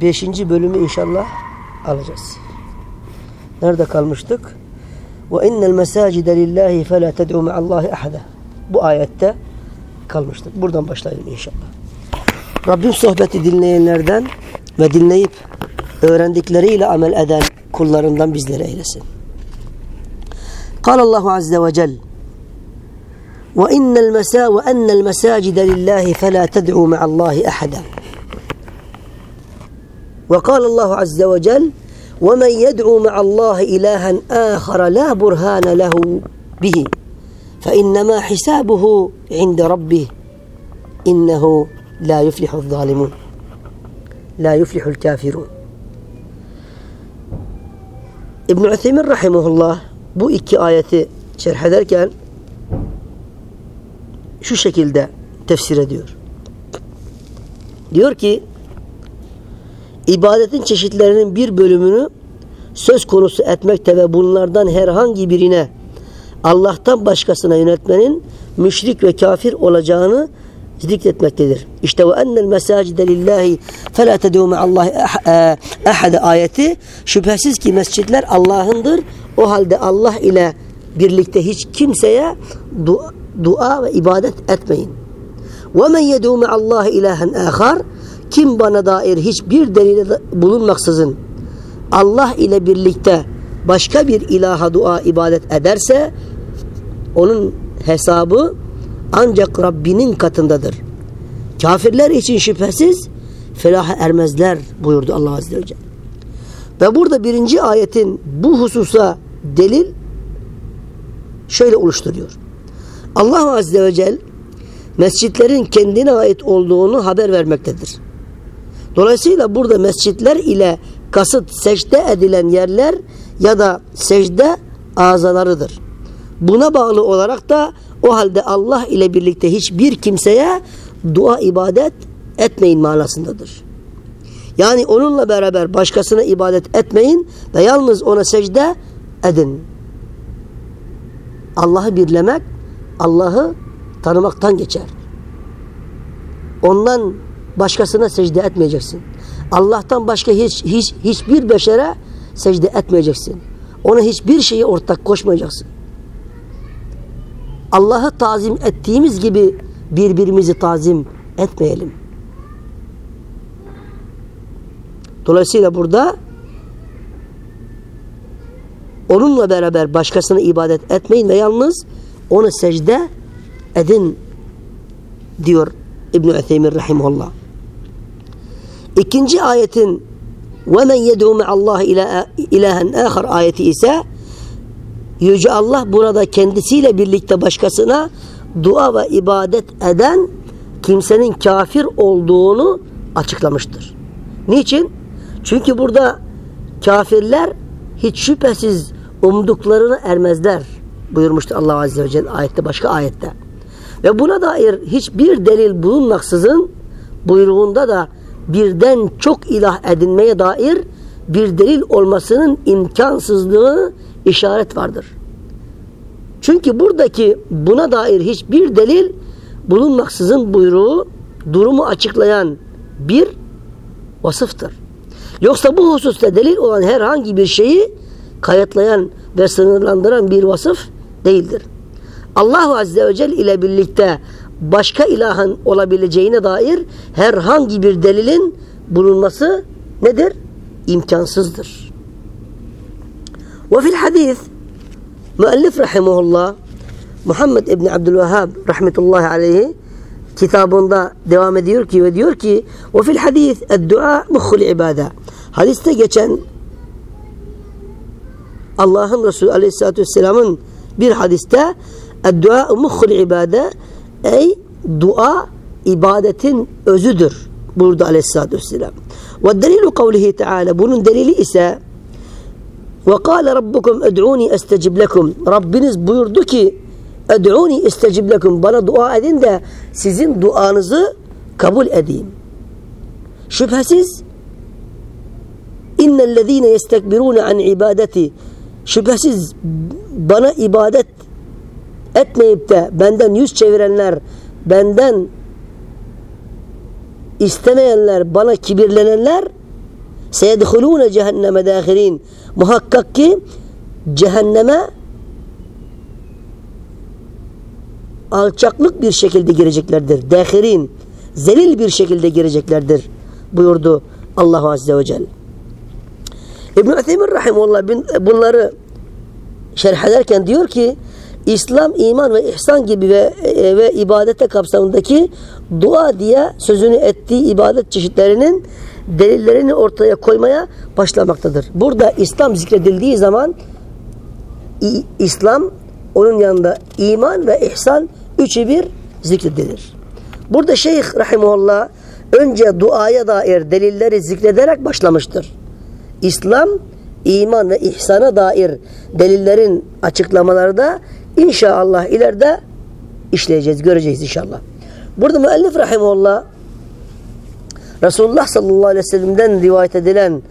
beşinci bölümü inşallah alacağız. Nerede kalmıştık? Ve innel mesacide lillahi fe la ted'u ma'allahi ahada. Bu ayette kalmıştık. Buradan başlayalım inşallah. Rabbim sohbeti dinleyenlerden ve dinleyip öğrendikleriyle amel eden kullarından bizleri eylesin. قال الله عز وجل وإن المسا وأن المساجد لله فلا تدعوا مع الله أحدا وقال الله عز وجل ومن يدعو مع الله إلها آخر لا برهان له به فإنما حسابه عند ربه إنه لا يفلح الظالمون. لا يفلح الكافرون. İbn Üthemin rahimehullah bu iki ayeti şerh ederken şu şekilde tefsir ediyor. Diyor ki ibadetin çeşitlerinin bir bölümünü söz konusu etmekte ve bunlardan herhangi birine Allah'tan başkasına yönetmenin müşrik ve kafir olacağını zikretmektedir. İşte ve ennel mesacide lillahi fe la tedû me'allahi ahade ayeti şüphesiz ki mescitler Allah'ındır. O halde Allah ile birlikte hiç kimseye dua, dua ve ibadet etmeyin. Ve men yedû me'allahi ilahen âkhar kim bana dair hiçbir delil bulunmaksızın Allah ile birlikte başka bir ilaha dua ibadet ederse onun hesabı ancak Rabbinin katındadır. Kafirler için şüphesiz felaha ermezler buyurdu Allah Azze ve Celle. Ve burada birinci ayetin bu hususa delil şöyle oluşturuyor. Allah Azze ve Celle mescitlerin kendine ait olduğunu haber vermektedir. Dolayısıyla burada mescitler ile kasıt secde edilen yerler ya da secde azalarıdır. Buna bağlı olarak da o halde Allah ile birlikte hiçbir kimseye dua ibadet etmeyin manasındadır. Yani onunla beraber başkasına ibadet etmeyin ve yalnız ona secde edin. Allah'ı birlemek Allah'ı tanımaktan geçer. Ondan başkasına secde etmeyeceksin. Allah'tan başka hiç, hiç hiçbir beşere secde etmeyeceksin. Ona hiçbir şeyi ortak koşmayacaksın. Allah'ı tazim ettiğimiz gibi birbirimizi tazim etmeyelim. Dolayısıyla burada onunla beraber başkasına ibadet etmeyin ve yalnız onu secde edin diyor İbn-i Ütheymir Rahimullah. İkinci ayetin وَمَنْ يَدْعُ مَعَ اللّٰهِ اِلَٰهًا آخر ayeti ise Yüce Allah burada kendisiyle birlikte başkasına dua ve ibadet eden kimsenin kafir olduğunu açıklamıştır. Niçin? Çünkü burada kafirler hiç şüphesiz umduklarını ermezler buyurmuştur Allah Azze ve Celle ayette başka ayette. Ve buna dair hiçbir delil bulunmaksızın buyruğunda da birden çok ilah edinmeye dair bir delil olmasının imkansızlığı işaret vardır. Çünkü buradaki buna dair hiçbir delil bulunmaksızın buyruğu durumu açıklayan bir vasıftır. Yoksa bu hususta delil olan herhangi bir şeyi kayıtlayan ve sınırlandıran bir vasıf değildir. Allah Azze ve Celle ile birlikte başka ilahın olabileceğine dair herhangi bir delilin bulunması nedir? İmkansızdır. Ve fil hadis müellif rahimahullah Muhammed İbni Abdülvehhab rahmetullahi aleyhi kitabında devam ediyor ki ve diyor ki ve fil hadis dua muhul ibade hadiste geçen Allah'ın Resulü aleyhissalatü vesselamın bir hadiste dua muhul ibade ey dua ibadetin özüdür. Burada aleyhissalatü vesselam. Ve delilu kavlihi teala bunun delili ise kâle rabbukum ed'ûni estecib lekum Rabbiniz buyurdu ki ed'ûni estecib lekum bana dua edin de sizin duanızı kabul edeyim. Şüphesiz innellezîne yestekbirûne an ibadeti şüphesiz bana ibadet etmeyip de benden yüz çevirenler benden istemeyenler bana kibirlenenler seyedhulûne cehenneme dâhirîn muhakkak ki cehenneme alçaklık bir şekilde gireceklerdir. Dâhirin zelil bir şekilde gireceklerdir buyurdu Allah Azze ve Celle. İbn-i Uthaymin Rahimullah bunları şerh ederken diyor ki İslam, iman ve ihsan gibi ve, e, ve ibadete kapsamındaki dua diye sözünü ettiği ibadet çeşitlerinin delillerini ortaya koymaya başlamaktadır. Burada İslam zikredildiği zaman İslam onun yanında iman ve ihsan üçü bir zikredilir. Burada Şeyh Rahimullah önce duaya dair delilleri zikrederek başlamıştır. İslam, iman ve ihsana dair delillerin açıklamaları da inşallah ileride işleyeceğiz, göreceğiz inşallah. Burada müellif rahimullah Resulullah sallallahu aleyhi ve sellem'den rivayet edilen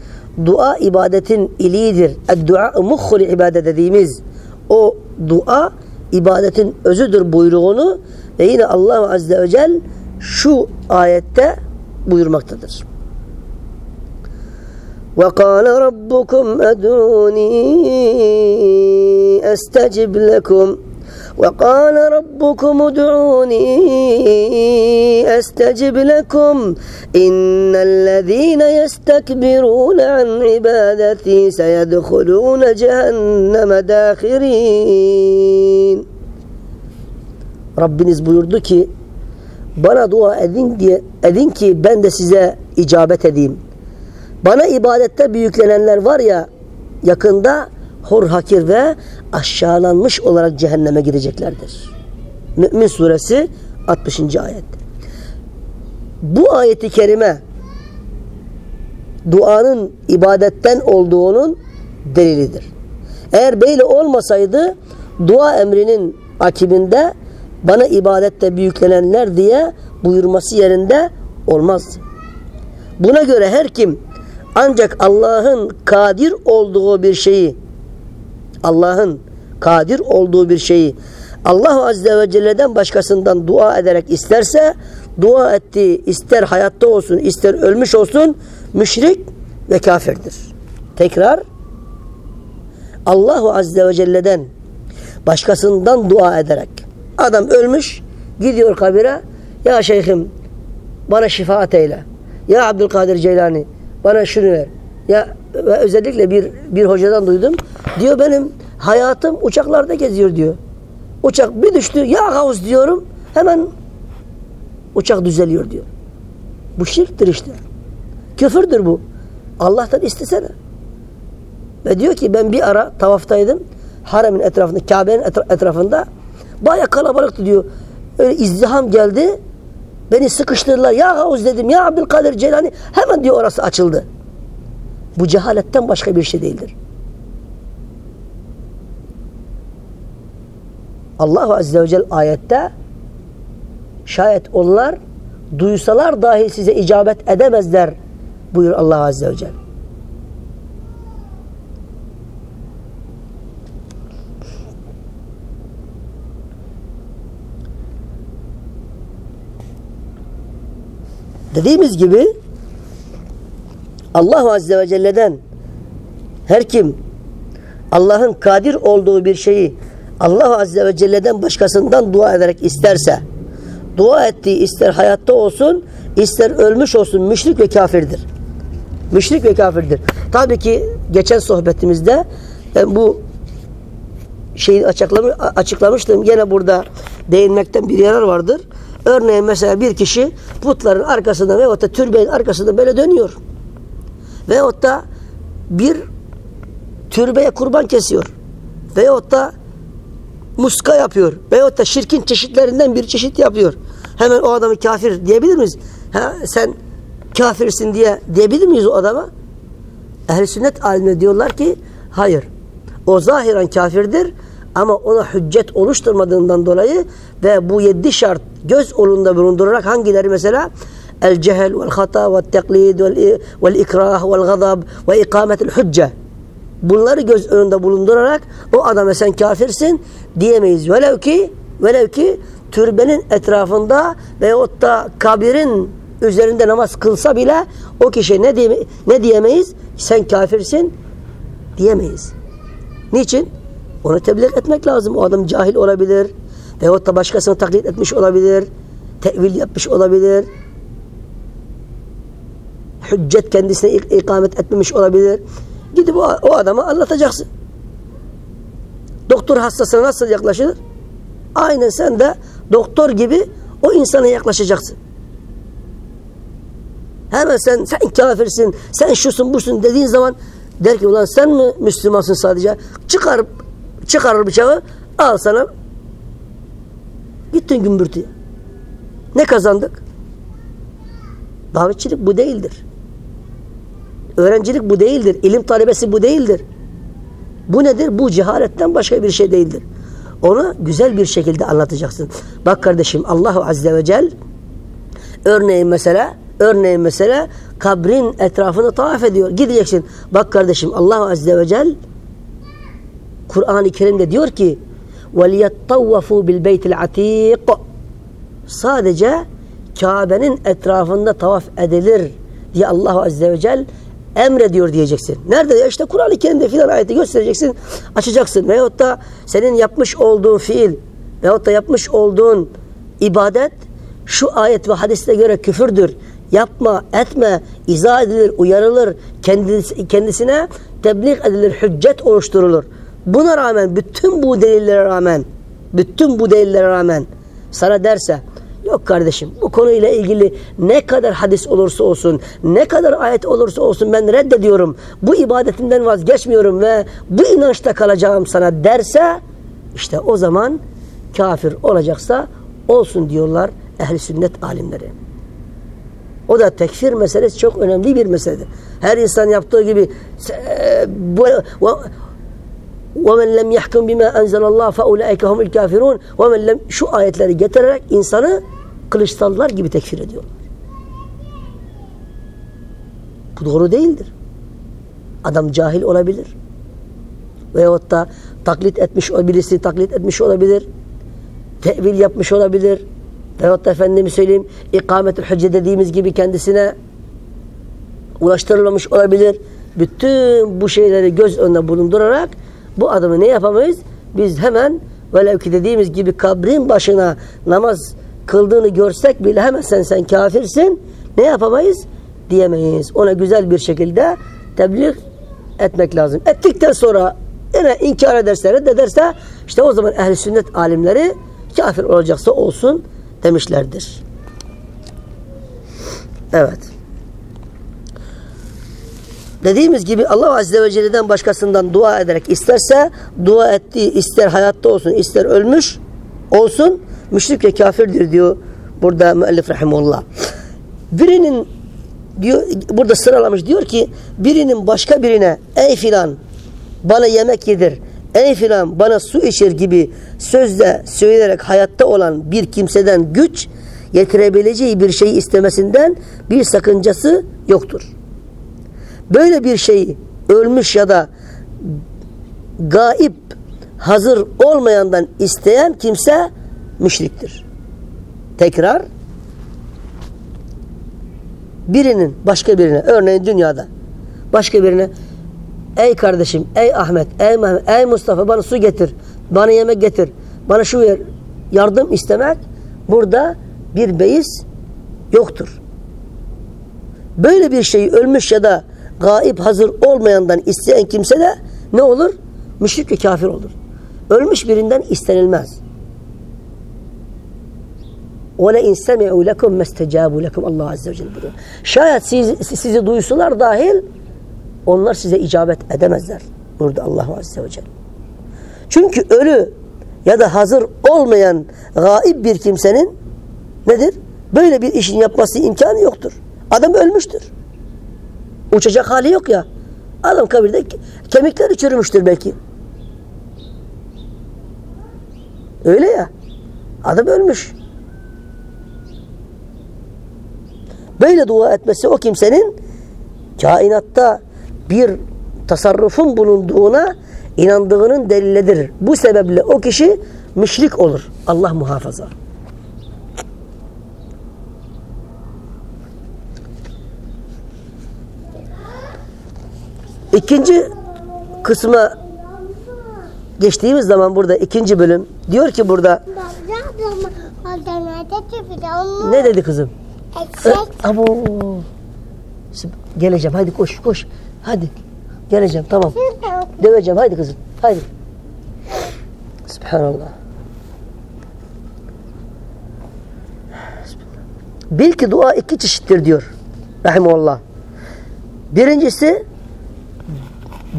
dua ibadetin iliğidir. Dua muhul ibadet dediğimiz o dua ibadetin özüdür buyruğunu ve yine Allah azze ve cel şu ayette buyurmaktadır. وقال ربكم أدعوني أستجب لكم. وقال ربكم ادعوني أستجب لكم. إن الذين يستكبرون عن عبادتي سيدخلون جهنم داخرين. Rabbiniz buyurdu ki bana dua edin diye edin ki ben de size icabet edeyim. Bana ibadette büyüklenenler var ya yakında hor hakir ve aşağılanmış olarak cehenneme gireceklerdir. Mü'min suresi 60. ayet. Bu ayeti kerime duanın ibadetten olduğunun delilidir. Eğer böyle olmasaydı dua emrinin akibinde bana ibadette büyüklenenler diye buyurması yerinde olmaz. Buna göre her kim ancak Allah'ın kadir olduğu bir şeyi Allah'ın kadir olduğu bir şeyi Allah Azze ve Celle'den başkasından dua ederek isterse dua ettiği ister hayatta olsun ister ölmüş olsun müşrik ve kafirdir. Tekrar Allahu Azze ve Celle'den başkasından dua ederek adam ölmüş gidiyor kabire ya şeyhim bana şifaat eyle ya Abdülkadir Ceylani bana şunu ver. Ya ve özellikle bir bir hocadan duydum. Diyor benim hayatım uçaklarda geziyor diyor. Uçak bir düştü ya havuz diyorum. Hemen uçak düzeliyor diyor. Bu şirktir işte. Küfürdür bu. Allah'tan istesene. Ve diyor ki ben bir ara tavaftaydım. Haremin etrafında, Kabe'nin etrafında baya kalabalıktı diyor. Öyle izdiham geldi. Beni sıkıştırdılar. Ya Havuz dedim. Ya Abdülkadir Ceylani. Hemen diyor orası açıldı. Bu cehaletten başka bir şey değildir. Allah Azze ve Celle ayette şayet onlar duysalar dahi size icabet edemezler buyur Allah Azze ve Celle. Dediğimiz gibi Allah Azze ve Celle'den her kim Allah'ın kadir olduğu bir şeyi Allah Azze ve Celle'den başkasından dua ederek isterse dua ettiği ister hayatta olsun ister ölmüş olsun müşrik ve kafirdir. Müşrik ve kafirdir. Tabii ki geçen sohbetimizde ben bu şeyi açıklamıştım. Yine burada değinmekten bir yarar vardır. Örneğin mesela bir kişi putların arkasında veyahut da türbenin arkasında böyle dönüyor. Veyahut da bir türbeye kurban kesiyor. Veyahut da muska yapıyor. Veyahut da şirkin çeşitlerinden bir çeşit yapıyor. hemen o adamı kafir diyebilir miyiz? Ha, sen kafirsin diye diyebilir miyiz o adama? Ehl-i sünnet alimleri diyorlar ki hayır. O zahiren kafirdir ama ona hüccet oluşturmadığından dolayı ve bu yedi şart göz olunda bulundurarak hangileri mesela? El cehel vel hata ve teklid vel ikrah vel gazab ve ikametel hücce. Bunları göz önünde bulundurarak o adama sen kafirsin diyemeyiz. Velev ki velev ki türbenin etrafında veyahut da kabirin üzerinde namaz kılsa bile o kişi ne, diye, ne diyemeyiz? Sen kafirsin diyemeyiz. Niçin? Onu tebliğ etmek lazım. O adam cahil olabilir. Veyahut da başkasını taklit etmiş olabilir. Tevil yapmış olabilir. Hüccet kendisine ik ikamet etmemiş olabilir. Gidip o, o adama anlatacaksın. Doktor hastasına nasıl yaklaşılır? Aynen sen de doktor gibi o insana yaklaşacaksın. Hemen sen sen kafirsin, sen şusun busun dediğin zaman der ki ulan sen mi Müslümansın sadece? Çıkar çıkarır bıçağı al sana gittin gümbürtüye. Ne kazandık? Davetçilik bu değildir. Öğrencilik bu değildir. İlim talebesi bu değildir. Bu nedir? Bu cehaletten başka bir şey değildir. Onu güzel bir şekilde anlatacaksın. Bak kardeşim Allahu Azze ve Celle örneğin mesela örneğin mesela kabrin etrafını tavaf ediyor. Gideceksin. Bak kardeşim Allahu Azze ve Celle Kur'an-ı Kerim'de diyor ki وَلِيَتَّوَّفُوا بِالْبَيْتِ الْعَتِيقِ Sadece Kabe'nin etrafında tavaf edilir diye Allahu Azze ve Celle emrediyor diyeceksin. Nerede? Ya işte Kur'an-ı Kerim'de filan ayeti göstereceksin, açacaksın. Veyahut da senin yapmış olduğun fiil veyahut da yapmış olduğun ibadet şu ayet ve hadiste göre küfürdür. Yapma, etme, izah edilir, uyarılır, kendisi, kendisine tebliğ edilir, hüccet oluşturulur. Buna rağmen, bütün bu delillere rağmen, bütün bu delillere rağmen sana derse Yok kardeşim bu konuyla ilgili ne kadar hadis olursa olsun, ne kadar ayet olursa olsun ben reddediyorum. Bu ibadetimden vazgeçmiyorum ve bu inançta kalacağım sana derse işte o zaman kafir olacaksa olsun diyorlar ehli sünnet alimleri. O da tekfir meselesi çok önemli bir meseledir. Her insan yaptığı gibi وَمَنْ لَمْ يَحْكُمْ بِمَا أَنْزَلَ اللّٰهِ فَاُولَٰئِكَ هُمُ الْكَافِرُونَ وَمَنْ لَمْ Şu ayetleri getirerek insanı kılıçsallar gibi tekfir ediyorlar. Bu doğru değildir. Adam cahil olabilir. Veyahut da taklit etmiş, birisi taklit etmiş olabilir. Tevil yapmış olabilir. Veyahut da efendimi söyleyeyim ikamet-ül hücce dediğimiz gibi kendisine ulaştırılmamış olabilir. Bütün bu şeyleri göz önüne bulundurarak bu adamı ne yapamayız? Biz hemen velev ki dediğimiz gibi kabrin başına namaz kıldığını görsek bile hemen sen sen kafirsin ne yapamayız? Diyemeyiz. Ona güzel bir şekilde tebliğ etmek lazım. Ettikten sonra yine inkar ederse reddederse işte o zaman ehli sünnet alimleri kafir olacaksa olsun demişlerdir. Evet. Dediğimiz gibi Allah Azze ve Celle'den başkasından dua ederek isterse dua ettiği ister hayatta olsun ister ölmüş olsun müşrik ve kafirdir diyor burada müellif rahimullah. Birinin diyor burada sıralamış diyor ki birinin başka birine ey filan bana yemek yedir ey filan bana su içir gibi sözle söyleyerek hayatta olan bir kimseden güç yetirebileceği bir şeyi istemesinden bir sakıncası yoktur. Böyle bir şeyi ölmüş ya da gaip hazır olmayandan isteyen kimse müşriktir. Tekrar birinin başka birine örneğin dünyada başka birine ey kardeşim, ey Ahmet, ey Mehmet, ey Mustafa bana su getir, bana yemek getir, bana şu ver, yardım istemek burada bir beis yoktur. Böyle bir şeyi ölmüş ya da gaip hazır olmayandan isteyen kimse de ne olur? Müşrik ve kafir olur. Ölmüş birinden istenilmez. وَلَاِنْ سَمِعُوا لَكُمْ مَسْتَجَابُوا لَكُمْ Allah Azze ve Celle buyuruyor. Şayet siz, sizi duysular dahil onlar size icabet edemezler. Burada Allah Azze ve Celle. Çünkü ölü ya da hazır olmayan gaib bir kimsenin nedir? Böyle bir işin yapması imkanı yoktur. Adam ölmüştür. Uçacak hali yok ya. Adam kabirde kemikleri çürümüştür belki. Öyle ya. Adam ölmüş. Böyle dua etmesi o kimsenin kainatta bir tasarrufun bulunduğuna inandığının delilidir. Bu sebeple o kişi müşrik olur. Allah muhafaza. İkinci kısma geçtiğimiz zaman burada ikinci bölüm diyor ki burada ne dedi kızım? Eşek. Abo. Geleceğim hadi koş koş. Hadi. Geleceğim tamam. Döveceğim hadi kızım. Hadi. Subhanallah. Bil ki dua iki çeşittir diyor. Rahimullah. Birincisi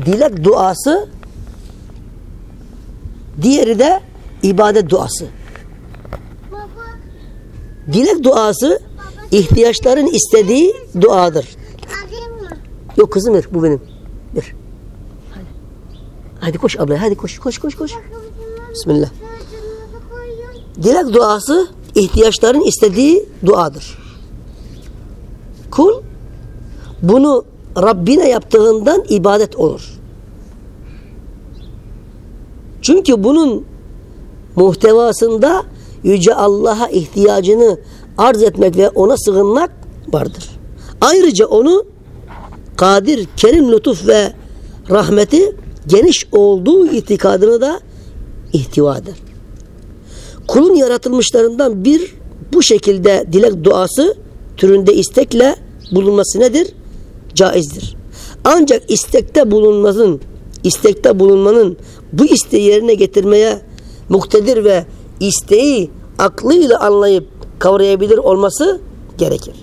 dilek duası diğeri de ibadet duası. Dilek duası ihtiyaçların istediği duadır. Yok kızım ver bu benim. Ver. Hadi. Koş abla hadi koş koş koş koş. Bismillah. Dilek duası ihtiyaçların istediği duadır. Kul bunu Rabbine yaptığından ibadet olur. Çünkü bunun muhtevasında Yüce Allah'a ihtiyacını arz etmek ve ona sığınmak vardır. Ayrıca onu kadir, kerim, lütuf ve rahmeti geniş olduğu itikadını da ihtiva eder. Kulun yaratılmışlarından bir bu şekilde dilek duası türünde istekle bulunması nedir? Caizdir. Ancak istekte bulunmanın, istekte bulunmanın bu isteği yerine getirmeye muktedir ve isteği aklıyla anlayıp kavrayabilir olması gerekir.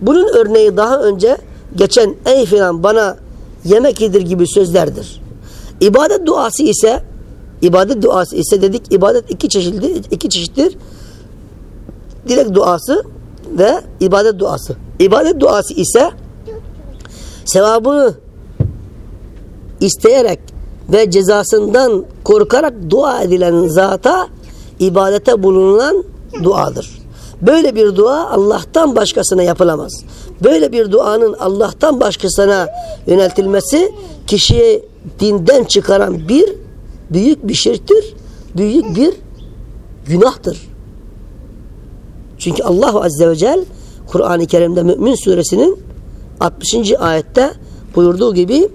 Bunun örneği daha önce geçen ey filan bana yemek yedir gibi sözlerdir. İbadet duası ise ibadet duası ise dedik ibadet iki çeşittir, iki çeşittir. Dilek duası ve ibadet duası. İbadet duası ise sevabını isteyerek ve cezasından korkarak dua edilen zata ibadete bulunan duadır. Böyle bir dua Allah'tan başkasına yapılamaz. Böyle bir duanın Allah'tan başkasına yöneltilmesi kişiyi dinden çıkaran bir büyük bir şirktir, büyük bir günahtır. Çünkü Allah Azze ve Celle Kur'an-ı Kerim'de Mümin suresinin 60. ayette buyurduğu gibi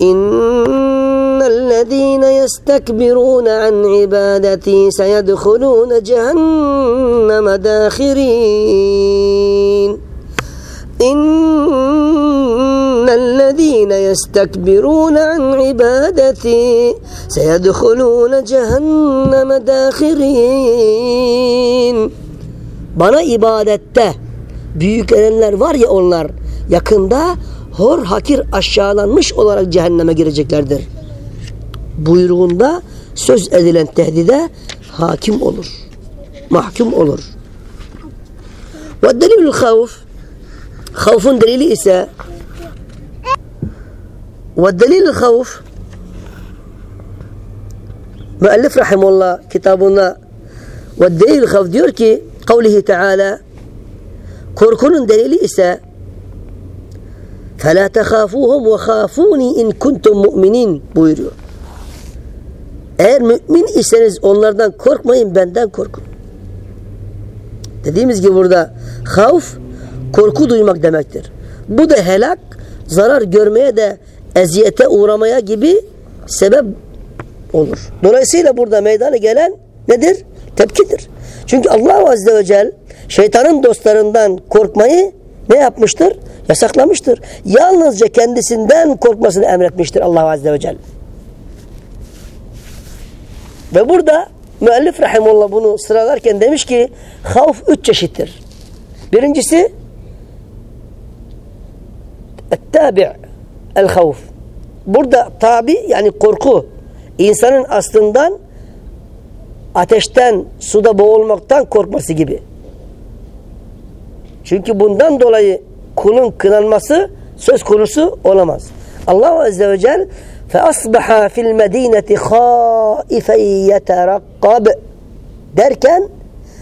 İnnellezîne yestekbirûne an ibadetî seyedhulûne cehenneme dâhirîn İnnellezîne yestekbirûne an ibadetî seyedhulûne cehenneme dâhirîn Bana ibadette büyük erenler var ya onlar yakında hor hakir aşağılanmış olarak cehenneme gireceklerdir. Buyruğunda söz edilen tehdide hakim olur. Mahkum olur. Ve delilül havf havfun delili ise ve delilül havf müellif rahimullah kitabında ve delilül havf diyor ki kavlihi teala korkunun delili ise فَلَا تَخَافُوهُمْ وَخَافُونِي اِنْ كُنْتُمْ مُؤْمِنِينَ buyuruyor. Eğer mümin iseniz onlardan korkmayın benden korkun. Dediğimiz gibi burada havf korku duymak demektir. Bu da helak, zarar görmeye de eziyete uğramaya gibi sebep olur. Dolayısıyla burada meydana gelen nedir? Tepkidir. Çünkü Allah Azze ve Celle şeytanın dostlarından korkmayı ne yapmıştır? Yasaklamıştır. Yalnızca kendisinden korkmasını emretmiştir Allah Azze ve Celle. Ve burada müellif rahimullah bunu sıralarken demiş ki havf üç çeşittir. Birincisi tabi' el havf. Burada tabi yani korku insanın aslından ateşten, suda boğulmaktan korkması gibi. Çünkü bundan dolayı kulun kınanması söz konusu olamaz. Allah Azze ve Celle فَأَصْبَحَ فِي الْمَد۪ينَةِ خَائِفًا يَتَرَقَّبْ derken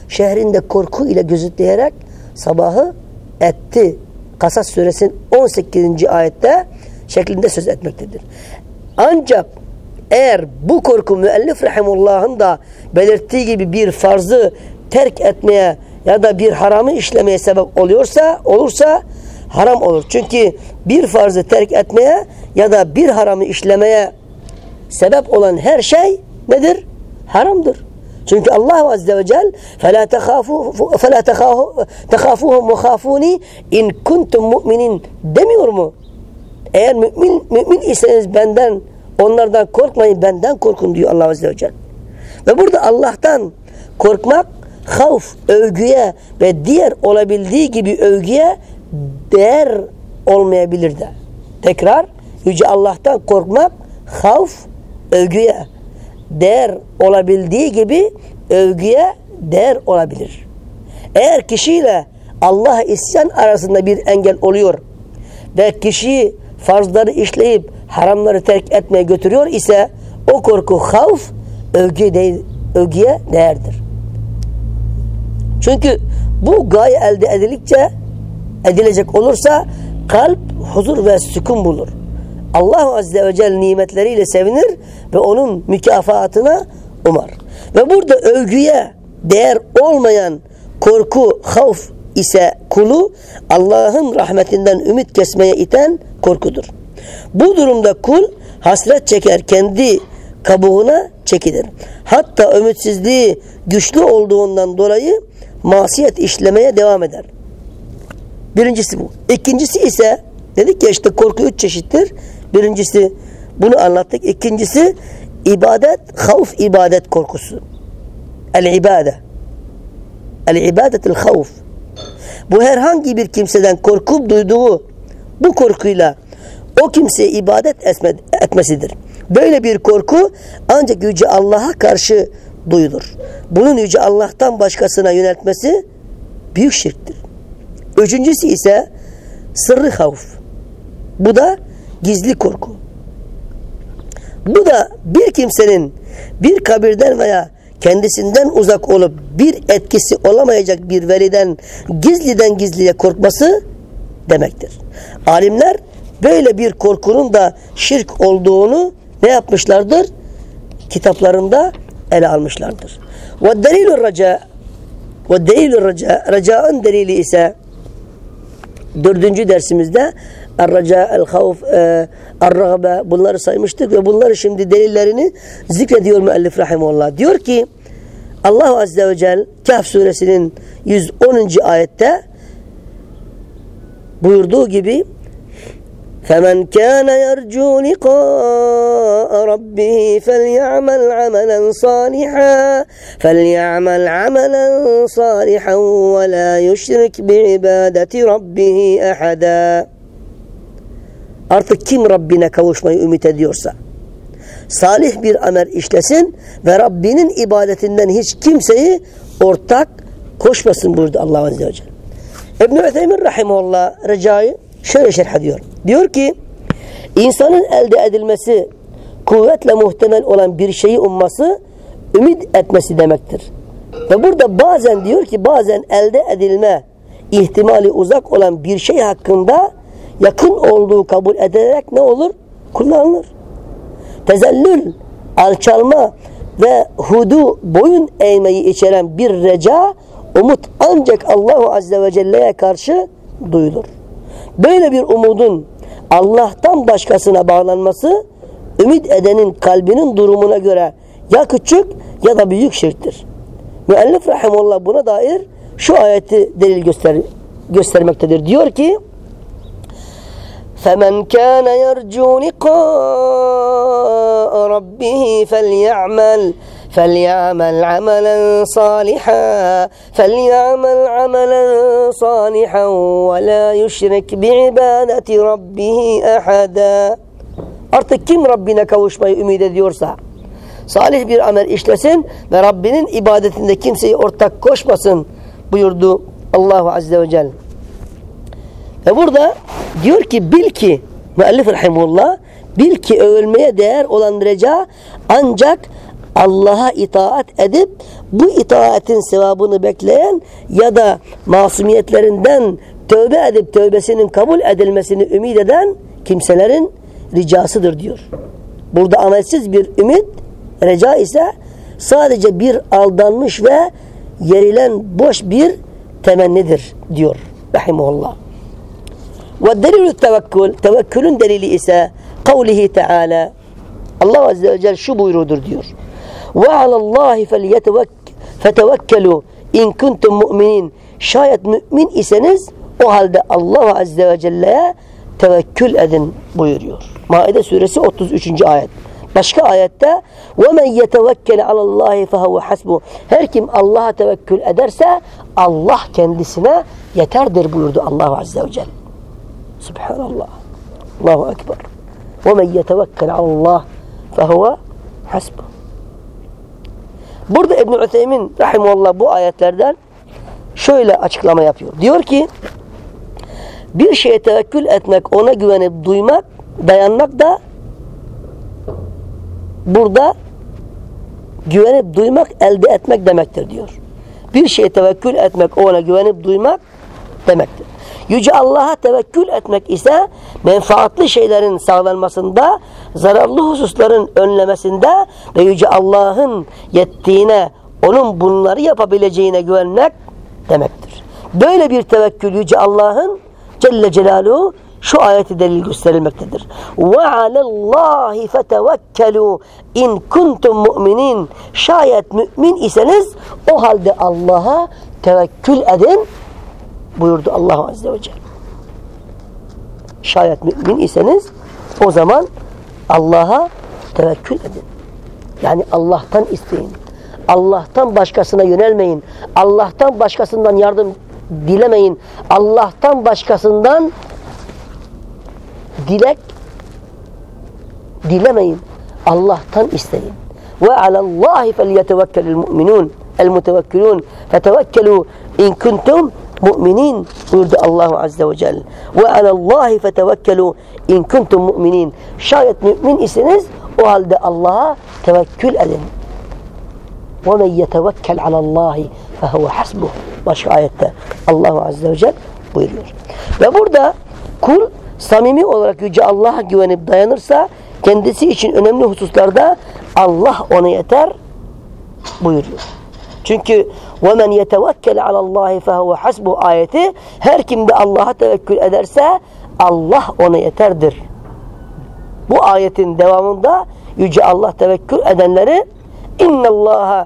şehrinde korku ile gözetleyerek sabahı etti. Kasas suresinin 18. ayette şeklinde söz etmektedir. Ancak eğer bu korku müellif rahimullah'ın da belirttiği gibi bir farzı terk etmeye ya da bir haramı işlemeye sebep oluyorsa olursa haram olur. Çünkü bir farzı terk etmeye ya da bir haramı işlemeye sebep olan her şey nedir? Haramdır. Çünkü Allah Azze ve Celle فَلَا تَخَافُوهُمْ وَخَافُونِ اِنْ كُنْتُمْ مُؤْمِنِينَ demiyor mu? Eğer mümin, mümin iseniz benden onlardan korkmayın benden korkun diyor Allah Azze ve Celle. Ve burada Allah'tan korkmak havf, övgüye ve diğer olabildiği gibi övgüye değer olmayabilir de. Tekrar Yüce Allah'tan korkmak havf, övgüye değer olabildiği gibi övgüye değer olabilir. Eğer kişiyle Allah isyan arasında bir engel oluyor ve kişiyi farzları işleyip haramları terk etmeye götürüyor ise o korku havf övgüye, değil, övgüye değerdir. Çünkü bu gaye elde edilikçe edilecek olursa kalp huzur ve sükun bulur. Allah Azze ve Celle nimetleriyle sevinir ve onun mükafatına umar. Ve burada övgüye değer olmayan korku, havf ise kulu Allah'ın rahmetinden ümit kesmeye iten korkudur. Bu durumda kul hasret çeker kendi kabuğuna çekilir. Hatta ümitsizliği güçlü olduğundan dolayı masiyet işlemeye devam eder. Birincisi bu. İkincisi ise dedik ya işte korku üç çeşittir. Birincisi bunu anlattık. İkincisi ibadet, havf ibadet korkusu. El ibade. El ibadetul havf. Bu herhangi bir kimseden korkup duyduğu bu korkuyla o kimseye ibadet etmesidir. Böyle bir korku ancak Yüce Allah'a karşı duyulur. Bunun Yüce Allah'tan başkasına yöneltmesi büyük şirktir. Üçüncüsü ise sırrı havf. Bu da gizli korku. Bu da bir kimsenin bir kabirden veya kendisinden uzak olup bir etkisi olamayacak bir veliden gizliden gizliye korkması demektir. Alimler böyle bir korkunun da şirk olduğunu ne yapmışlardır? Kitaplarında ele almışlardır. Ve delilur raca ve delilur raca racaın delili ise dördüncü dersimizde Er-raca, el-havf, er-rağbe bunları saymıştık ve bunları şimdi delillerini zikrediyor müellif rahimullah. Diyor ki Allah Azze ve Celle Kahf suresinin 110. ayette buyurduğu gibi فمن كان يرجو لقاء ربه فليعمل عملا صالحا فليعمل عملا صالحا ولا يشرك بعبادة ربه أحدا Artık kim Rabbine kavuşmayı ümit ediyorsa salih bir amel işlesin ve Rabbinin ibadetinden hiç kimseyi ortak koşmasın buyurdu Allah Azze ve Celle. İbn-i Ütheymin Rahimullah Recai şöyle şerh ediyor. Diyor ki insanın elde edilmesi kuvvetle muhtemel olan bir şeyi umması ümit etmesi demektir. Ve burada bazen diyor ki bazen elde edilme ihtimali uzak olan bir şey hakkında yakın olduğu kabul edilerek ne olur? Kullanılır. Tezellül, alçalma ve hudu boyun eğmeyi içeren bir reca, umut ancak Allahu Azze ve Celle'ye karşı duyulur. Böyle bir umudun Allah'tan başkasına bağlanması, ümit edenin kalbinin durumuna göre ya küçük ya da büyük şirktir. Müellif Rahimullah buna dair şu ayeti delil göster göstermektedir. Diyor ki فمن كان يرجو لقاء ربه فليعمل فليعمل عملا صالحا فليعمل عملا صالحا ولا يشرك بعبادة ربه أحدا Artık kim Rabbine kavuşmayı ümit ediyorsa salih bir amel işlesin ve Rabbinin ibadetinde kimseyi ortak koşmasın buyurdu Allahu Azze ve Celle. Ve burada diyor ki bil ki müellif rahimullah bil ki övülmeye değer olan reca ancak Allah'a itaat edip bu itaatin sevabını bekleyen ya da masumiyetlerinden tövbe edip tövbesinin kabul edilmesini ümit eden kimselerin ricasıdır diyor. Burada amelsiz bir ümit, reca ise sadece bir aldanmış ve yerilen boş bir temennidir diyor. Rahimullah. Ve delilü tevekkül, tevekkülün delili ise kavlihi teala Allah Azze ve Celle şu buyruğudur diyor. Ve alallahi fetevekkelu in kuntum mu'minin. Şayet mümin iseniz o halde Allah Azze ve Celle'ye tevekkül edin buyuruyor. Maide suresi 33. ayet. Başka ayette وَمَنْ يَتَوَكَّلَ عَلَى اللّٰهِ فَهَوَ حَسْبُهُ Her kim Allah'a tevekkül ederse Allah kendisine yeterdir buyurdu Allah Azze ve Celle. Subhanallah. Allahu Ekber. وَمَنْ يَتَوَكَّلَ عَلَى اللّٰهِ فَهُوَ حَسْبُهُ Burada İbn-i Ütheymin Rahimullah bu ayetlerden şöyle açıklama yapıyor. Diyor ki bir şeye tevekkül etmek, ona güvenip duymak, dayanmak da burada güvenip duymak, elde etmek demektir diyor. Bir şeye tevekkül etmek, ona güvenip duymak demektir. Yüce Allah'a tevekkül etmek ise menfaatli şeylerin sağlanmasında, zararlı hususların önlemesinde ve Yüce Allah'ın yettiğine, onun bunları yapabileceğine güvenmek demektir. Böyle bir tevekkül Yüce Allah'ın Celle Celaluhu şu ayeti delil gösterilmektedir. Ve alallahi fetevekkelu in kuntum mu'minin. Şayet mümin iseniz o halde Allah'a tevekkül edin buyurdu Allah Azze ve Celle. Şayet mümin iseniz o zaman Allah'a tevekkül edin. Yani Allah'tan isteyin. Allah'tan başkasına yönelmeyin. Allah'tan başkasından yardım dilemeyin. Allah'tan başkasından dilek dilemeyin. Allah'tan isteyin. Ve alallahi felyetevekkelul mu'minun el mutevekkilun fetevekkelu in kuntum mu'minin buyurdu Allah Azze ve Celle. Ve alallahi fetevekkelu in kuntum mu'minin. Şayet mümin iseniz o halde Allah'a tevekkül edin. Ve men yetevekkel alallahi fehuve hasbuh. Başka ayette Allah Azze ve Celle buyuruyor. Ve burada kul samimi olarak Yüce Allah'a güvenip dayanırsa kendisi için önemli hususlarda Allah ona yeter buyuruyor. Çünkü وَمَنْ يَتَوَكَّلَ عَلَى اللّٰهِ فَهُوَ حَسْبُ ayeti her kim de Allah'a tevekkül ederse Allah ona yeterdir. Bu ayetin devamında Yüce Allah tevekkül edenleri اِنَّ اللّٰهَ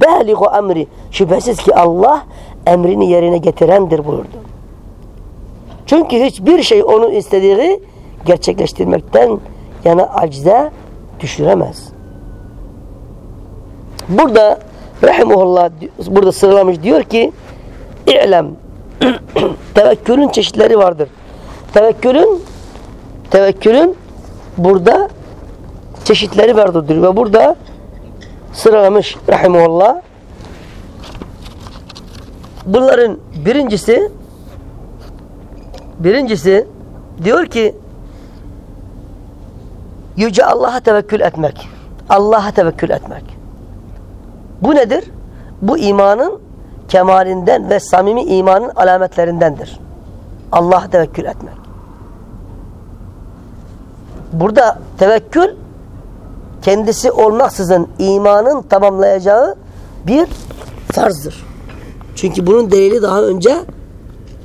بَالِغُ emri Şüphesiz ki Allah emrini yerine getirendir buyurdu. Çünkü hiçbir şey onun istediği gerçekleştirmekten yana acize düşüremez. Burada Rahimullah burada sıralamış diyor ki İ'lem tevekkülün çeşitleri vardır. Tevekkülün tevekkülün burada çeşitleri vardır ve burada sıralamış Rahimullah bunların birincisi birincisi diyor ki Yüce Allah'a tevekkül etmek. Allah'a tevekkül etmek. Bu nedir? Bu imanın kemalinden ve samimi imanın alametlerindendir. Allah'a tevekkül etmek. Burada tevekkül kendisi olmaksızın imanın tamamlayacağı bir farzdır. Çünkü bunun delili daha önce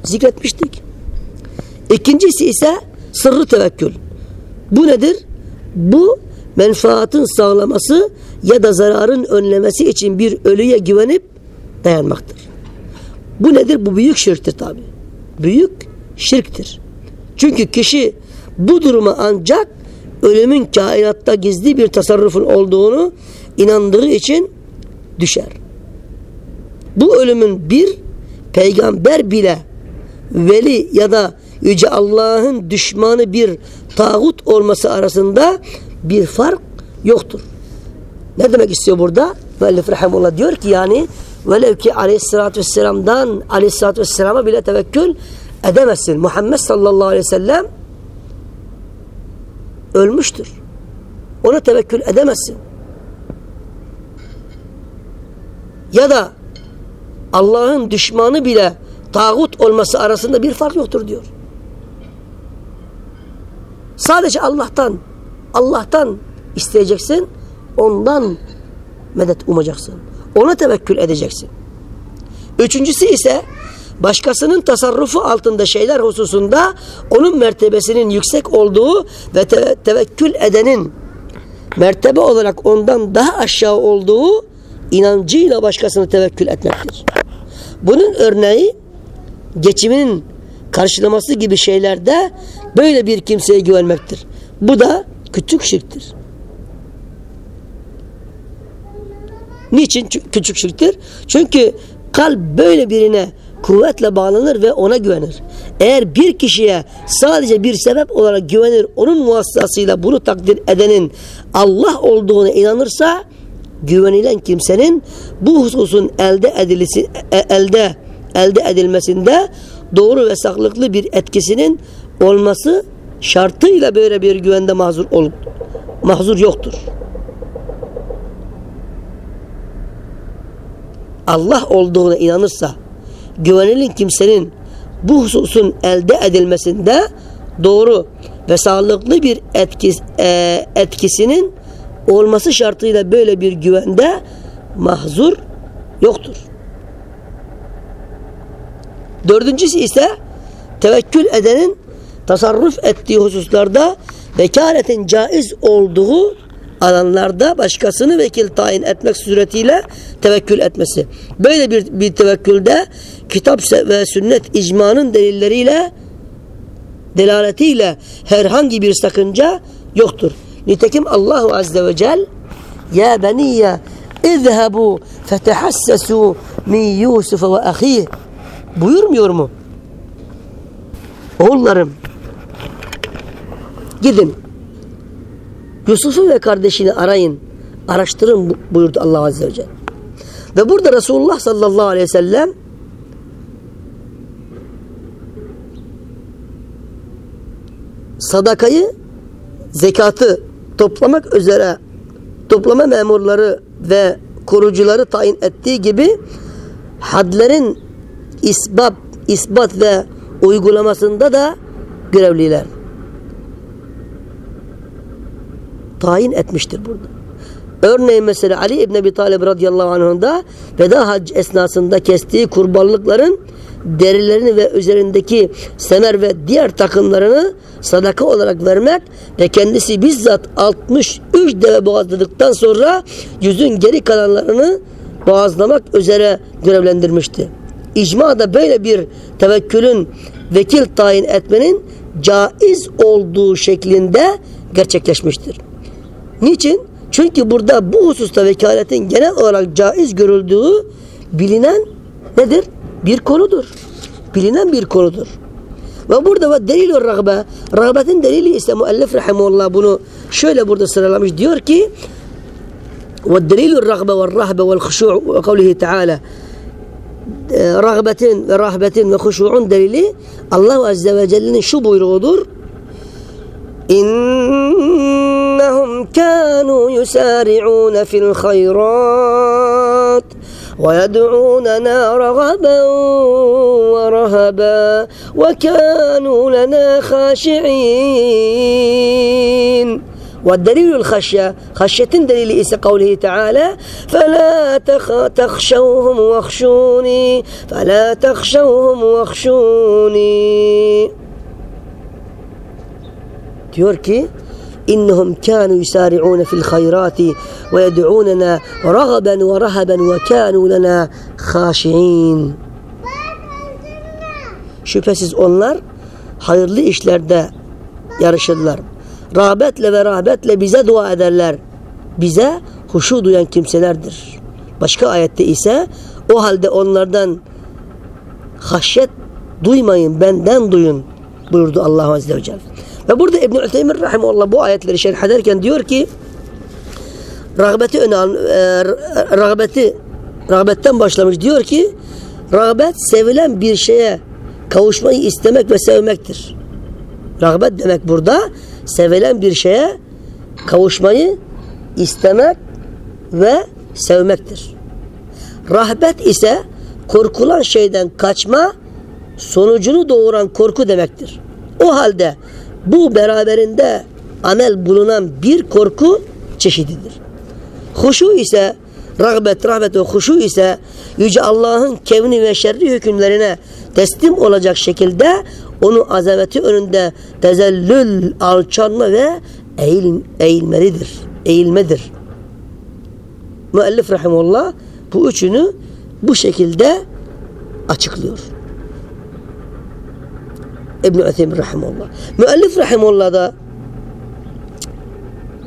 zikretmiştik. İkincisi ise sırrı tevekkül. Bu nedir? Bu menfaatın sağlaması ya da zararın önlemesi için bir ölüye güvenip dayanmaktır. Bu nedir? Bu büyük şirktir tabi. Büyük şirktir. Çünkü kişi bu duruma ancak ölümün kainatta gizli bir tasarrufun olduğunu inandığı için düşer. Bu ölümün bir peygamber bile veli ya da Yüce Allah'ın düşmanı bir tağut olması arasında bir fark yoktur. Ne demek istiyor burada? Müellif rahimullah diyor ki yani velev ki aleyhissalatü vesselam'dan aleyhissalatü vesselama bile tevekkül edemezsin. Muhammed sallallahu aleyhi ve sellem ölmüştür. Ona tevekkül edemezsin. Ya da Allah'ın düşmanı bile tağut olması arasında bir fark yoktur diyor. Sadece Allah'tan Allah'tan isteyeceksin. Ondan medet umacaksın. Ona tevekkül edeceksin. Üçüncüsü ise başkasının tasarrufu altında şeyler hususunda onun mertebesinin yüksek olduğu ve te tevekkül edenin mertebe olarak ondan daha aşağı olduğu inancıyla başkasını tevekkül etmektir. Bunun örneği geçiminin karşılaması gibi şeylerde böyle bir kimseye güvenmektir. Bu da küçük şirktir. Niçin küçük şirktir? Çünkü kalp böyle birine kuvvetle bağlanır ve ona güvenir. Eğer bir kişiye sadece bir sebep olarak güvenir, onun vasıtasıyla bunu takdir edenin Allah olduğuna inanırsa güvenilen kimsenin bu hususun elde edilisi e, elde elde edilmesinde doğru ve sağlıklı bir etkisinin olması şartıyla böyle bir güvende mahzur ol, mahzur yoktur. Allah olduğuna inanırsa güvenilen kimsenin bu hususun elde edilmesinde doğru ve sağlıklı bir etkis, e, etkisinin olması şartıyla böyle bir güvende mahzur yoktur. Dördüncüsü ise tevekkül edenin tasarruf ettiği hususlarda vekaletin caiz olduğu alanlarda başkasını vekil tayin etmek suretiyle tevekkül etmesi. Böyle bir, bir tevekkülde kitap ve sünnet icmanın delilleriyle delaletiyle herhangi bir sakınca yoktur. Nitekim Allahu Azze ve Cel Ya beniyye izhebu fetehassesu min Yusuf ve ahih buyurmuyor mu? Oğullarım gidin Yusuf'u ve kardeşini arayın araştırın buyurdu Allah Azze ve Celle. Ve burada Resulullah sallallahu aleyhi ve sellem sadakayı zekatı toplamak üzere toplama memurları ve korucuları tayin ettiği gibi hadlerin isbat, isbat ve uygulamasında da görevliler. Tayin etmiştir burada. Örneğin mesela Ali İbni Ebi Talib radıyallahu anh'ında veda hac esnasında kestiği kurbanlıkların derilerini ve üzerindeki semer ve diğer takımlarını sadaka olarak vermek ve kendisi bizzat 63 deve boğazladıktan sonra yüzün geri kalanlarını boğazlamak üzere görevlendirmişti. İcmada böyle bir tevekkülün vekil tayin etmenin caiz olduğu şeklinde gerçekleşmiştir. Niçin? Çünkü burada bu hususta vekaletin genel olarak caiz görüldüğü bilinen nedir? Bir konudur. Bilinen bir konudur. Ve burada ve delilur rağbe, rağbetin delili ise müellif rahimullah bunu şöyle burada sıralamış. Diyor ki والدليل الرغبة والرهبة والخشوع وقوله تعالى rağbetin ve rahbetin ve huşu'un delili Allah Azze ve Celle'nin şu buyruğudur. إنهم كانوا يسارعون في الخيرات ويدعوننا رغبا ورهبا وكانوا لنا خاشعين. والدليل الخشية خشية دليل إيسى قوله تعالى فلا تخشوهم واخشوني فلا تخشوهم واخشوني. Diyor ki innahum kanu yusari'un fil hayrati ve yed'unana ragaben ve rahaben ve kanu lana khashi'in Şüphesiz onlar hayırlı işlerde yarışırlar. Rağbetle ve rahbetle bize dua ederler. Bize huşu duyan kimselerdir. Başka ayette ise o halde onlardan haşyet duymayın benden duyun buyurdu Allah Azze ve Celle. Ve burada İbn-i Üteymir Rahimullah bu ayetleri şerh ederken diyor ki rağbeti öne al, e, rağbeti rağbetten başlamış. Diyor ki rağbet sevilen bir şeye kavuşmayı istemek ve sevmektir. Rağbet demek burada sevilen bir şeye kavuşmayı istemek ve sevmektir. Rahbet ise korkulan şeyden kaçma sonucunu doğuran korku demektir. O halde bu beraberinde amel bulunan bir korku çeşididir. Huşu ise rağbet, rahbet ve huşu ise Yüce Allah'ın kevni ve şerri hükümlerine teslim olacak şekilde onu azameti önünde tezellül, alçalma ve eğil, eğilmelidir. Eğilmedir. Müellif rahimullah bu üçünü bu şekilde açıklıyor. İbn-i Üthemin rahimullah. Müellif rahimullah da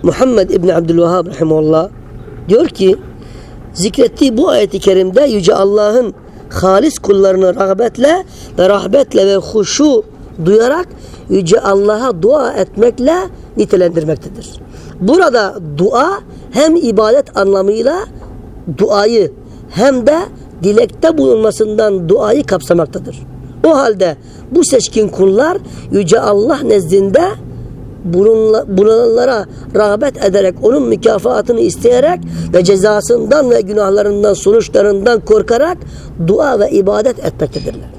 Muhammed İbni Abdülvahhab rahimullah diyor ki zikrettiği bu ayeti kerimde Yüce Allah'ın halis kullarını rağbetle ve rahbetle ve huşu duyarak Yüce Allah'a dua etmekle nitelendirmektedir. Burada dua hem ibadet anlamıyla duayı hem de dilekte bulunmasından duayı kapsamaktadır. O halde bu seçkin kullar Yüce Allah nezdinde bulunanlara rağbet ederek onun mükafatını isteyerek ve cezasından ve günahlarından sonuçlarından korkarak dua ve ibadet etmektedirler.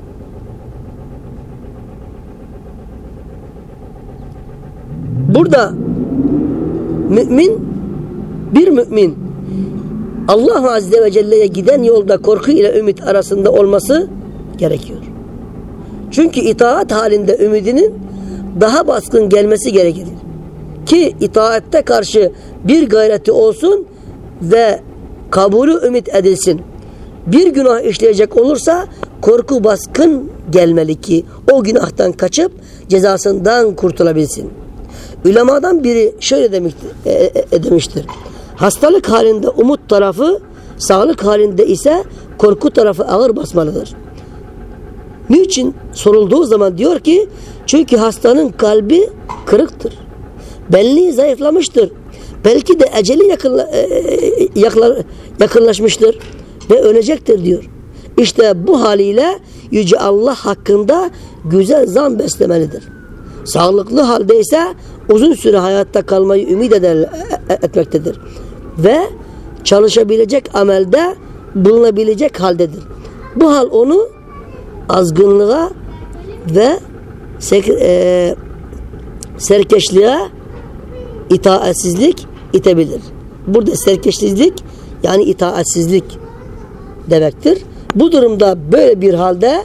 Burada mümin bir mümin Allah Azze ve Celle'ye giden yolda korku ile ümit arasında olması gerekiyor. Çünkü itaat halinde ümidinin daha baskın gelmesi gerekir. Ki itaatte karşı bir gayreti olsun ve kabulü ümit edilsin. Bir günah işleyecek olursa korku baskın gelmeli ki o günahtan kaçıp cezasından kurtulabilsin. Ülemadan biri şöyle demiştir, e, e, demiştir. Hastalık halinde umut tarafı, sağlık halinde ise korku tarafı ağır basmalıdır. Niçin sorulduğu zaman diyor ki çünkü hastanın kalbi kırıktır. Benliği zayıflamıştır. Belki de eceli yakınla, e, e yakınlaşmıştır ve ölecektir diyor. İşte bu haliyle Yüce Allah hakkında güzel zan beslemelidir. Sağlıklı halde ise uzun süre hayatta kalmayı ümit eder, e, etmektedir. Ve çalışabilecek amelde bulunabilecek haldedir. Bu hal onu azgınlığa ve e, serkeşliğe itaatsizlik itebilir. Burada serkeşsizlik yani itaatsizlik demektir. Bu durumda böyle bir halde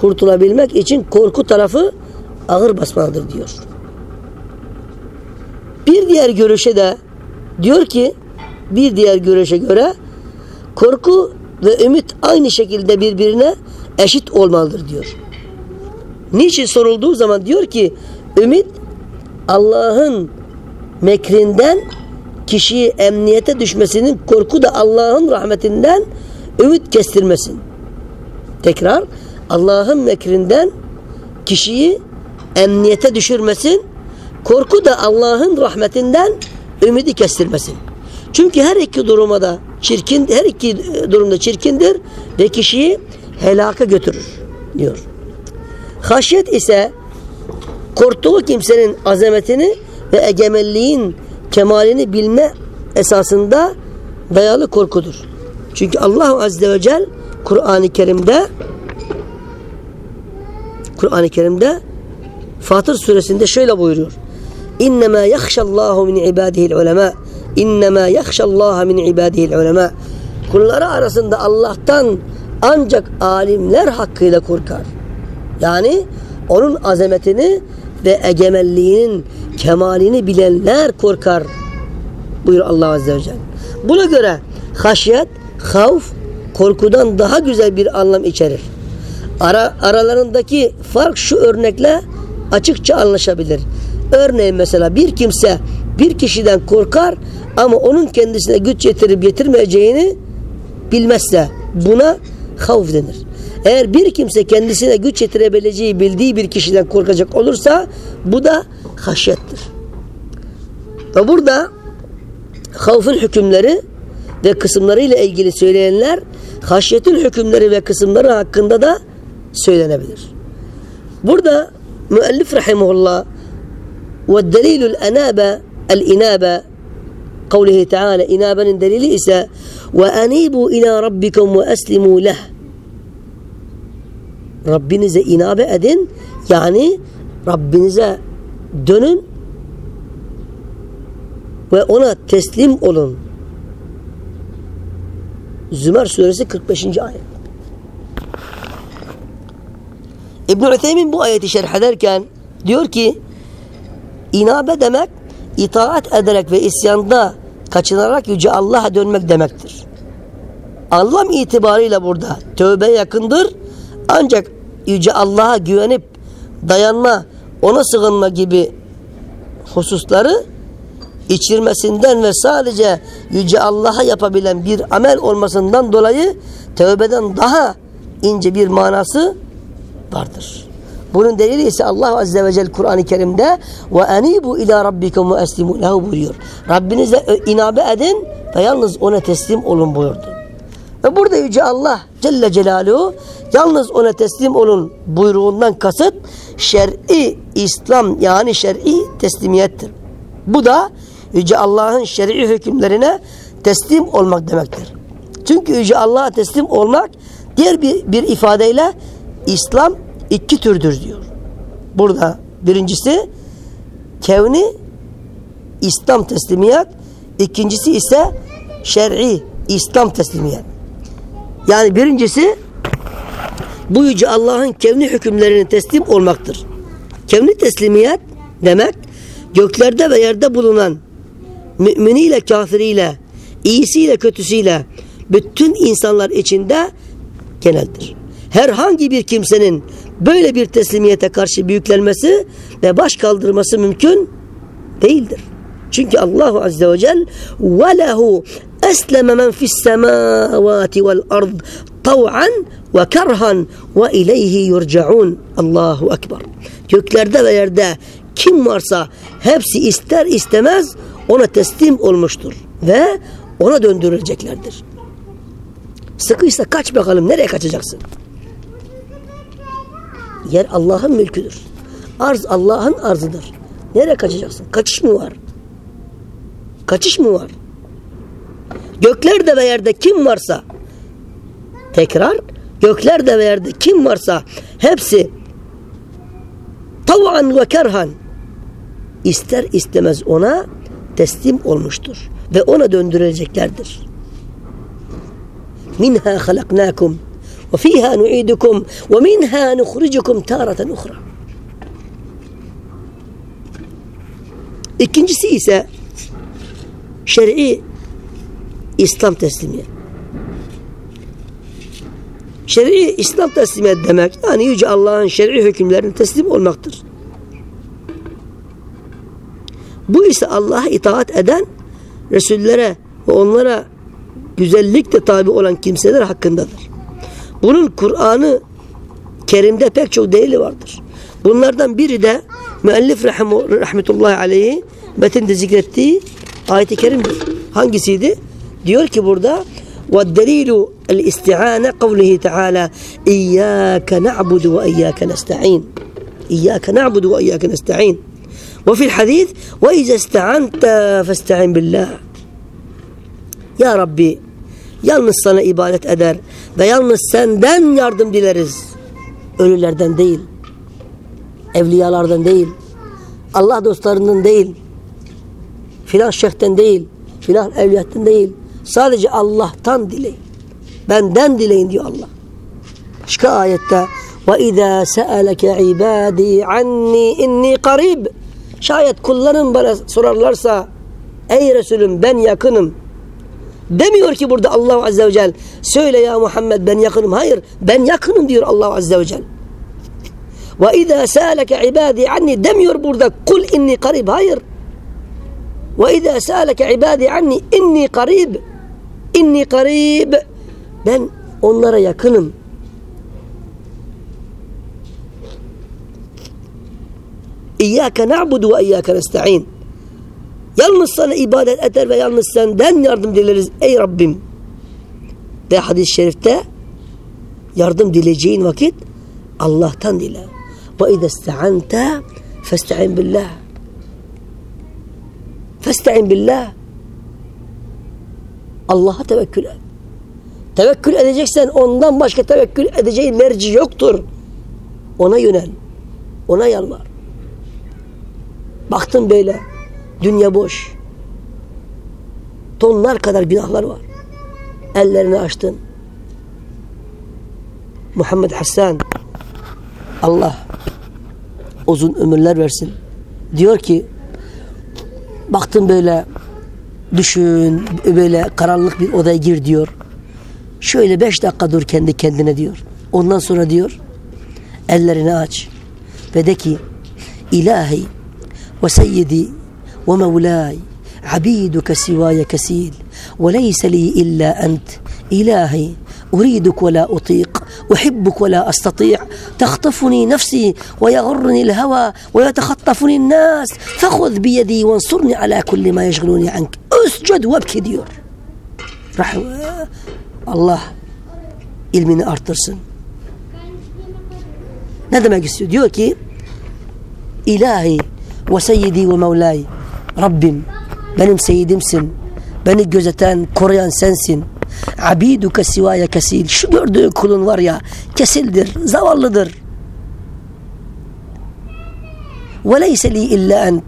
kurtulabilmek için korku tarafı ağır basmalıdır diyor. Bir diğer görüşe de diyor ki bir diğer görüşe göre korku ve ümit aynı şekilde birbirine eşit olmalıdır diyor. Niçin sorulduğu zaman diyor ki ümit Allah'ın mekrinden kişiyi emniyete düşmesinin korku da Allah'ın rahmetinden ümit kestirmesin. Tekrar Allah'ın mekrinden kişiyi emniyete düşürmesin. Korku da Allah'ın rahmetinden ümidi kestirmesin. Çünkü her iki duruma da çirkin, her iki durumda çirkindir ve kişiyi helaka götürür diyor. Haşyet ise korktuğu kimsenin azametini ve egemenliğin kemalini bilme esasında dayalı korkudur. Çünkü Allah Azze ve Celle Kur'an-ı Kerim'de Kur'an-ı Kerim'de Fatır suresinde şöyle buyuruyor. İnnemâ yakşallâhu min ibâdihil ulemâ İnnemâ yakşallâhe min ibâdihil ulemâ Kulları arasında Allah'tan ancak alimler hakkıyla korkar. Yani onun azametini ve egemenliğinin kemalini bilenler korkar. Buyur Allah Azze ve Celle. Buna göre haşyet, havf, korkudan daha güzel bir anlam içerir. Ara, aralarındaki fark şu örnekle açıkça anlaşabilir. Örneğin mesela bir kimse bir kişiden korkar ama onun kendisine güç yetirip yetirmeyeceğini bilmezse buna havf denir. Eğer bir kimse kendisine güç yetirebileceği bildiği bir kişiden korkacak olursa bu da haşyettir. Ve burada havfın hükümleri ve kısımlarıyla ilgili söyleyenler haşyetin hükümleri ve kısımları hakkında da söylenebilir. Burada müellif rahimahullah ve delilul enabe teala inabenin delili ise ve anibu ila rabbikum ve eslimu leh Rabbinize inabe edin yani Rabbinize dönün ve ona teslim olun. Zümer suresi 45. ayet. İbn-i Ütheymin bu ayeti şerh ederken diyor ki inabe demek itaat ederek ve isyanda kaçınarak Yüce Allah'a dönmek demektir. Anlam itibarıyla burada tövbe yakındır ancak Yüce Allah'a güvenip dayanma, ona sığınma gibi hususları içirmesinden ve sadece Yüce Allah'a yapabilen bir amel olmasından dolayı tövbeden daha ince bir manası vardır. Bunun delili ise Allah Azze ve Celle Kur'an-ı Kerim'de ve enibu ila rabbikum ve eslimu lehu buyuruyor. Rabbinize inabe edin ve yalnız ona teslim olun buyurdu. Ve burada Yüce Allah Celle Celaluhu yalnız ona teslim olun buyruğundan kasıt şer'i İslam yani şer'i teslimiyettir. Bu da Yüce Allah'ın şer'i hükümlerine teslim olmak demektir. Çünkü Yüce Allah'a teslim olmak diğer bir, bir ifadeyle İslam iki türdür diyor. Burada birincisi kevni İslam teslimiyet, ikincisi ise şer'i İslam teslimiyet. Yani birincisi bu yüce Allah'ın kevni hükümlerine teslim olmaktır. Kevni teslimiyet demek göklerde ve yerde bulunan müminiyle kafiriyle iyisiyle kötüsüyle bütün insanlar içinde geneldir. Herhangi bir kimsenin böyle bir teslimiyete karşı büyüklenmesi ve baş kaldırması mümkün değildir. Çünkü Allahu Azze ve Celle وَلَهُ أَسْلَمَ مَنْ فِي السَّمَاوَاتِ وَالْأَرْضِ طَوْعًا وَكَرْهًا وَاِلَيْهِ يُرْجَعُونَ Allahu Ekber. Göklerde ve yerde kim varsa hepsi ister istemez ona teslim olmuştur ve ona döndürüleceklerdir. Sıkıysa kaç bakalım nereye kaçacaksın? Yer Allah'ın mülküdür. Arz Allah'ın arzıdır. Nereye kaçacaksın? Kaçış mı var? Kaçış mı var? Göklerde ve yerde kim varsa tekrar göklerde ve yerde kim varsa hepsi tavan ve kerhan ister istemez ona teslim olmuştur ve ona döndürüleceklerdir. Minha halaknakum nu'idukum ve minha nukhrijukum taratan ukhra. İkincisi ise şer'i İslam teslimiyet. Şer'i İslam teslimiyet demek yani Yüce Allah'ın şer'i hükümlerine teslim olmaktır. Bu ise Allah'a itaat eden Resullere ve onlara güzellikle tabi olan kimseler hakkındadır. Bunun Kur'an'ı Kerim'de pek çok delili vardır. Bunlardan biri de müellif rahmetullahi aleyhi metinde zikrettiği ayet-i kerimdir. Hangisiydi? Diyor ki burada وَالدَّلِيلُ الْاِسْتِعَانَ قَوْلِهِ تَعَالَى اِيَّاكَ نَعْبُدُ وَاِيَّاكَ نَسْتَعِينَ اِيَّاكَ نَعْبُدُ وَاِيَّاكَ نَسْتَعِينَ وفي الحديث وإذا استعنت فاستعن بالله Ya Rabbi yalnız sana ibadet eder ve yalnız senden yardım dileriz. Ölülerden değil, evliyalardan değil, Allah dostlarından değil, filan şeyhten değil, filan evliyattan değil. Sadece Allah'tan dileyin. Benden dileyin diyor Allah. Başka ayette وَاِذَا سَأَلَكَ عِبَادِي عَنِّي اِنِّي قَرِيبٍ Şayet kullarım bana sorarlarsa ey Resulüm ben yakınım. Demiyor ki burada Allah Azze ve Celle söyle ya Muhammed ben yakınım. Hayır ben yakınım diyor Allah Azze ve Celle. Ve izâ sâleke ibâdî anni demiyor burada kul inni karib. Hayır. Ve izâ sâleke ibâdî anni inni karib. İnni karib. Ben onlara yakınım. İyyâke na'budu ve iyyâke nesta'in. Yalnız sana ibadet eder ve yalnız senden yardım dileriz ey Rabbim. De hadis-i şerifte yardım dileyeceğin vakit Allah'tan dile. Ve izâ ista'ante festa'in billah. Festa'in billah. Allah'a tevekkül et. Tevekkül edeceksen ondan başka tevekkül edeceğin merci yoktur. Ona yönel. Ona yalvar. Baktın böyle. Dünya boş. Tonlar kadar günahlar var. Ellerini açtın. Muhammed Hasan Allah uzun ömürler versin. Diyor ki baktın böyle düşün böyle karanlık bir odaya gir diyor. Şöyle beş dakika dur kendi kendine diyor. Ondan sonra diyor ellerini aç ve de ki ilahi ve seyyidi mevlay عبيدك سواي كسيل وليس لي إلا أنت إلهي أريدك ولا أطيق أحبك ولا أستطيع تخطفني نفسي ويغرني الهوى ويتخطفني الناس فخذ بيدي وانصرني على كل ما يشغلوني عنك أسجد وابكي diyor رح Allah ilmini arttırsın. Ne demek seyyidi ve mevlay Rabbim benim seyyidimsin. Beni gözeten, koruyan sensin. Abiduke sivaya kesil. Şu gördüğün kulun var ya kesildir, zavallıdır. Ve leyse li illa ent.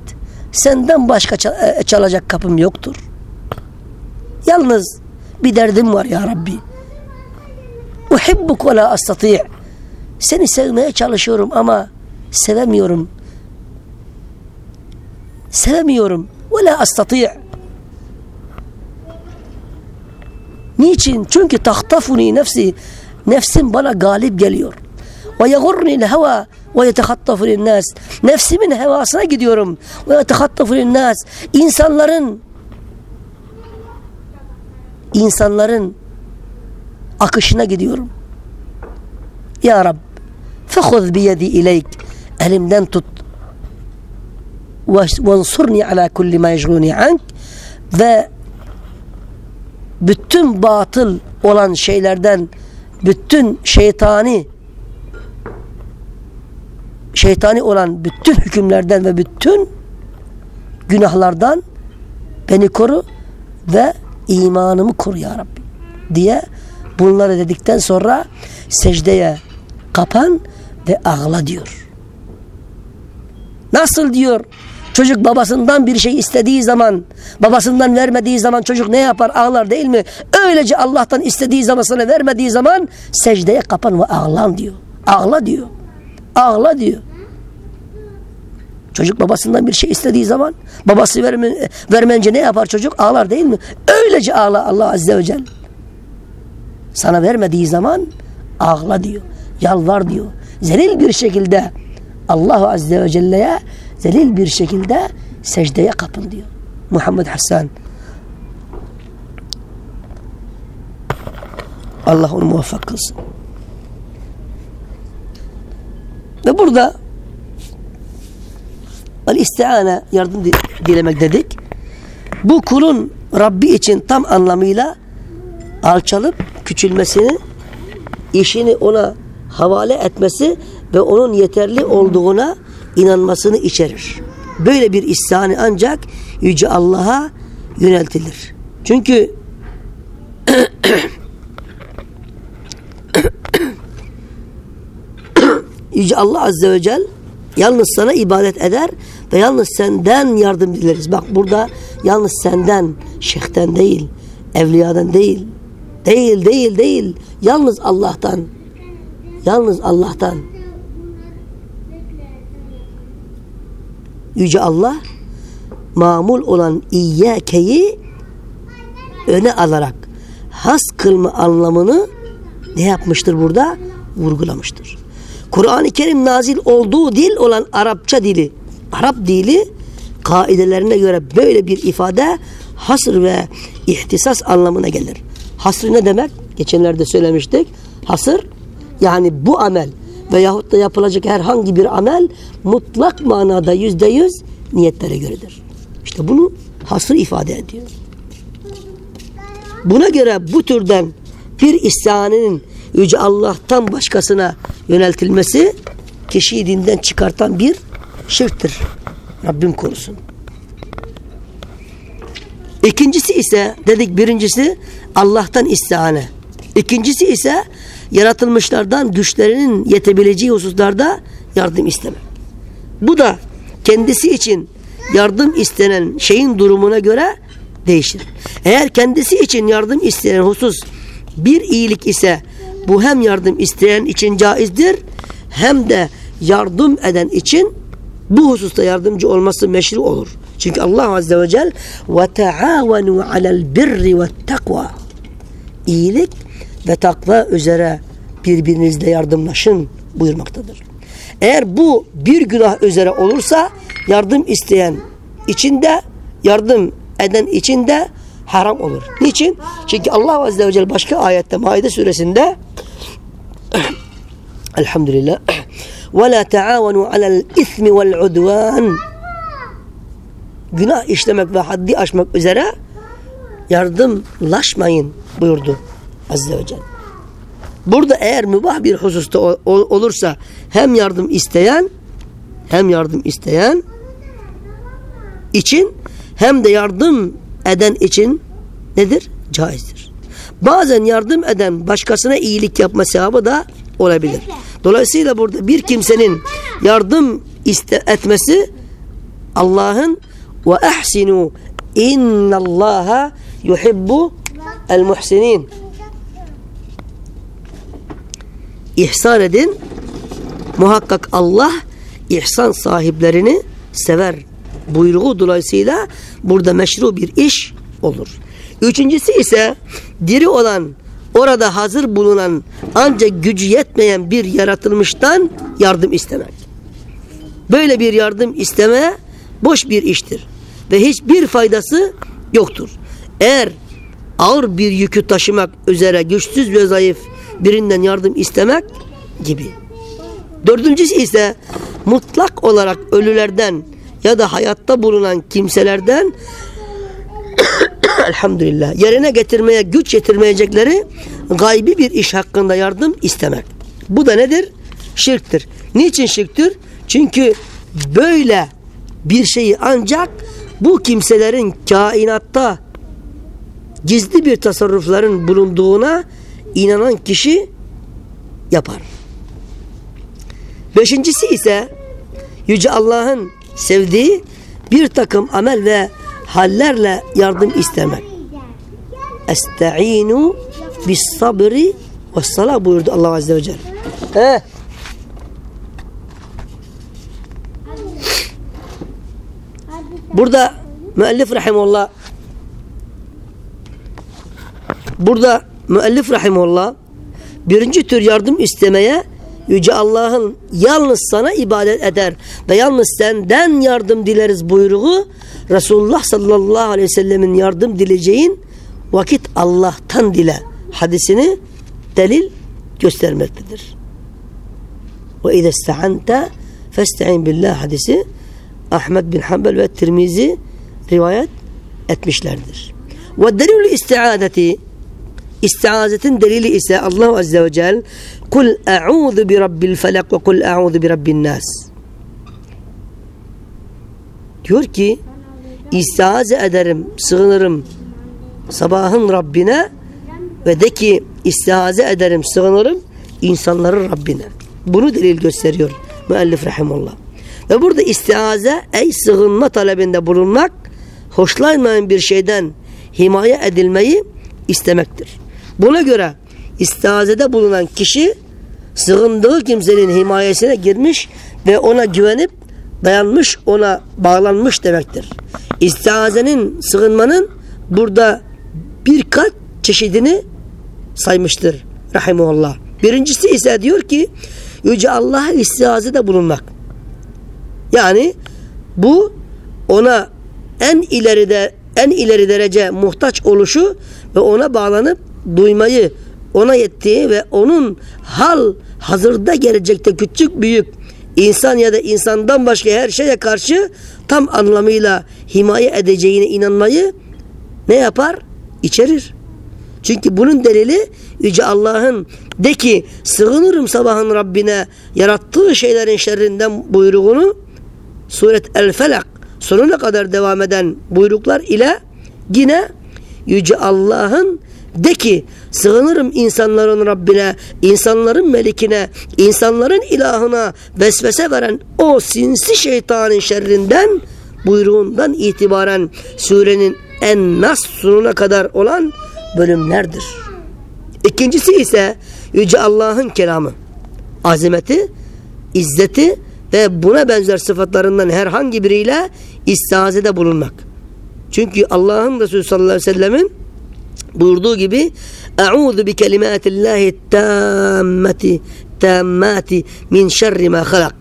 Senden başka çal- çalacak kapım yoktur. Yalnız bir derdim var ya Rabbi. Uhibbuk ve la astati' Seni sevmeye çalışıyorum ama sevemiyorum. Sevemiyorum. Ve la astati' Niçin? Çünkü tahtafuni nefsi. Nefsim bana galip geliyor. Ve yagurni heva ve yetehattafuni nas. Nefsimin hevasına gidiyorum. Ve yetehattafuni nas. İnsanların insanların akışına gidiyorum. Ya Rab fehuz biyedi ileyk elimden tut vensurni ala kulli yeşguluni ank ve bütün batıl olan şeylerden bütün şeytani şeytani olan bütün hükümlerden ve bütün günahlardan beni koru ve imanımı koru ya Rabbi diye bunları dedikten sonra secdeye kapan ve ağla diyor. Nasıl diyor? Çocuk babasından bir şey istediği zaman, babasından vermediği zaman çocuk ne yapar? Ağlar değil mi? Öylece Allah'tan istediği zaman sana vermediği zaman secdeye kapan ve ağlan diyor. Ağla diyor. Ağla diyor. Çocuk babasından bir şey istediği zaman babası verme, vermence ne yapar çocuk? Ağlar değil mi? Öylece ağla Allah Azze ve Celle. Sana vermediği zaman ağla diyor. Yalvar diyor. Zelil bir şekilde Allah Azze ve Celle'ye zelil bir şekilde secdeye kapın diyor. Muhammed Hasan. Allah onu muvaffak kılsın. Ve burada el istiane yardım dilemek dedik. Bu kulun Rabbi için tam anlamıyla alçalıp küçülmesini, işini ona havale etmesi ve onun yeterli olduğuna inanmasını içerir. Böyle bir istihani ancak Yüce Allah'a yöneltilir. Çünkü Yüce Allah Azze ve Celle yalnız sana ibadet eder ve yalnız senden yardım dileriz. Bak burada yalnız senden, şeyhten değil, evliyadan değil, değil, değil, değil. Yalnız Allah'tan. Yalnız Allah'tan. Yüce Allah mamul olan İyyâke'yi öne alarak has kılma anlamını ne yapmıştır burada? Vurgulamıştır. Kur'an-ı Kerim nazil olduğu dil olan Arapça dili, Arap dili kaidelerine göre böyle bir ifade hasır ve ihtisas anlamına gelir. Hasır ne demek? Geçenlerde söylemiştik. Hasır yani bu amel veyahut da yapılacak herhangi bir amel mutlak manada yüzde yüz niyetlere göredir. İşte bunu hasır ifade ediyor. Buna göre bu türden bir istihanenin Yüce Allah'tan başkasına yöneltilmesi kişiyi dinden çıkartan bir şirktir. Rabbim korusun. İkincisi ise dedik birincisi Allah'tan istihane. İkincisi ise yaratılmışlardan güçlerinin yetebileceği hususlarda yardım istemek. Bu da kendisi için yardım istenen şeyin durumuna göre değişir. Eğer kendisi için yardım isteyen husus bir iyilik ise bu hem yardım isteyen için caizdir hem de yardım eden için bu hususta yardımcı olması meşru olur. Çünkü Allah Azze ve Celle alel birri ve takva iyilik ve takva üzere birbirinizle yardımlaşın buyurmaktadır. Eğer bu bir günah üzere olursa yardım isteyen içinde yardım eden içinde haram olur. Niçin? Çünkü Allah Azze ve Celle başka ayette Maide suresinde Elhamdülillah taavenu alel ismi vel udvan günah işlemek ve haddi aşmak üzere yardımlaşmayın buyurdu Azze ve Celle. Burada eğer mübah bir hususta olursa hem yardım isteyen hem yardım isteyen için hem de yardım eden için nedir? Caizdir. Bazen yardım eden başkasına iyilik yapma sevabı da olabilir. Dolayısıyla burada bir kimsenin yardım iste etmesi Allah'ın ve ahsinu innallaha yuhibbu el muhsinin ihsan edin muhakkak Allah ihsan sahiplerini sever buyruğu dolayısıyla burada meşru bir iş olur. Üçüncüsü ise diri olan orada hazır bulunan ancak gücü yetmeyen bir yaratılmıştan yardım istemek. Böyle bir yardım isteme boş bir iştir ve hiçbir faydası yoktur. Eğer ağır bir yükü taşımak üzere güçsüz ve zayıf birinden yardım istemek gibi. Dördüncüsü ise mutlak olarak ölülerden ya da hayatta bulunan kimselerden elhamdülillah yerine getirmeye güç yetirmeyecekleri gaybi bir iş hakkında yardım istemek. Bu da nedir? Şirktir. Niçin şirktir? Çünkü böyle bir şeyi ancak bu kimselerin kainatta gizli bir tasarrufların bulunduğuna inanan kişi yapar. Beşincisi ise Yüce Allah'ın sevdiği bir takım amel ve hallerle yardım istemek. Esta'inu bis sabri ve salah buyurdu Allah Azze ve Celle. He. Burada müellif rahimullah burada müellif rahimullah birinci tür yardım istemeye Yüce Allah'ın yalnız sana ibadet eder ve yalnız senden yardım dileriz buyruğu Resulullah sallallahu aleyhi ve sellemin yardım dileceğin vakit Allah'tan dile hadisini delil göstermektedir. Ve izâ ista'ante festa'in billah hadisi Ahmet bin Hanbel ve Tirmizi rivayet etmişlerdir. Ve delilü isti'adeti İstiazetin delili ise Allah Azze ve Celle Kul e'udhu bi rabbil felak ve kul e'udhu bi rabbin nas Diyor ki istiaze ederim, sığınırım sabahın Rabbine ve de ki istiaze ederim, sığınırım insanların Rabbine. Bunu delil gösteriyor müellif rahimullah. Ve burada istiaze ey sığınma talebinde bulunmak hoşlanmayan bir şeyden himaye edilmeyi istemektir. Buna göre istihazede bulunan kişi sığındığı kimsenin himayesine girmiş ve ona güvenip dayanmış, ona bağlanmış demektir. İstihazenin, sığınmanın burada birkaç çeşidini saymıştır rahimullah. Birincisi ise diyor ki Yüce Allah'a istihazede bulunmak. Yani bu ona en ileride en ileri derece muhtaç oluşu ve ona bağlanıp duymayı ona yettiği ve onun hal hazırda gelecekte küçük büyük insan ya da insandan başka her şeye karşı tam anlamıyla himaye edeceğine inanmayı ne yapar? İçerir. Çünkü bunun delili Yüce Allah'ın de ki sığınırım sabahın Rabbine yarattığı şeylerin şerrinden buyruğunu Suret El-Felak sonuna kadar devam eden buyruklar ile yine Yüce Allah'ın de ki sığınırım insanların Rabbine, insanların melikine, insanların ilahına vesvese veren o sinsi şeytanın şerrinden buyruğundan itibaren surenin en nas sonuna kadar olan bölümlerdir. İkincisi ise Yüce Allah'ın kelamı, azameti, izzeti ve buna benzer sıfatlarından herhangi biriyle istihazede bulunmak. Çünkü Allah'ın Resulü sallallahu aleyhi ve sellemin buyurduğu gibi Eûzu bi kelimatillahi tammati tammati min şerri ma halak.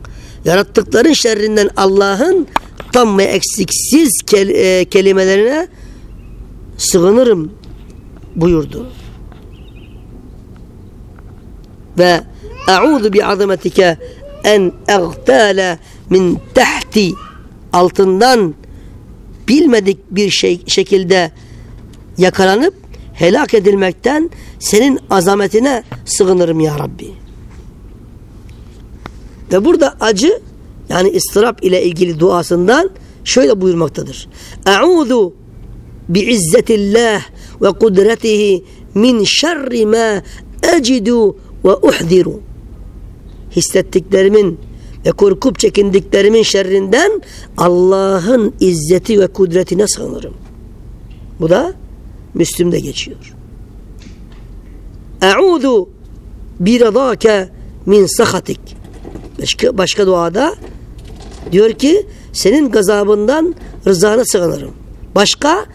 Yarattıkların şerrinden Allah'ın tam ve eksiksiz kel e, kelimelerine sığınırım buyurdu. Ve Eûzu bi azametike en egtâle min tahti altından bilmedik bir şey şekilde yakalanıp helak edilmekten senin azametine sığınırım ya Rabbi. Ve burada acı yani ıstırap ile ilgili duasından şöyle buyurmaktadır. Eûzu biizzetillah ve kudretihi min şerri ma ecidu ve uhdiru. Hissettiklerimin ve korkup çekindiklerimin şerrinden Allah'ın izzeti ve kudretine sığınırım. Bu da Müslüm'de geçiyor. Eûzu biradâke min sahatik. Başka, başka duada diyor ki senin gazabından rızana sığınırım. Başka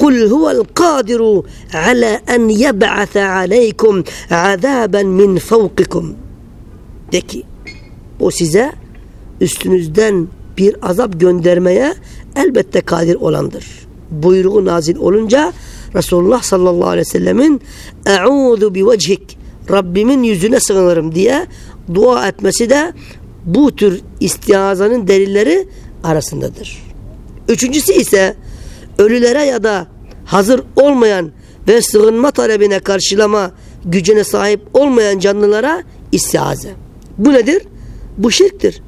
Kul huvel kadiru ala en yeb'ate aleykum azaben min fevkikum. De ki o size üstünüzden bir azap göndermeye elbette kadir olandır. Buyruğu nazil olunca Resulullah sallallahu aleyhi ve sellemin Eûzu bi vechik Rabbimin yüzüne sığınırım diye dua etmesi de bu tür istihazanın delilleri arasındadır. Üçüncüsü ise ölülere ya da hazır olmayan ve sığınma talebine karşılama gücüne sahip olmayan canlılara istihaze. Bu nedir? Bu şirktir.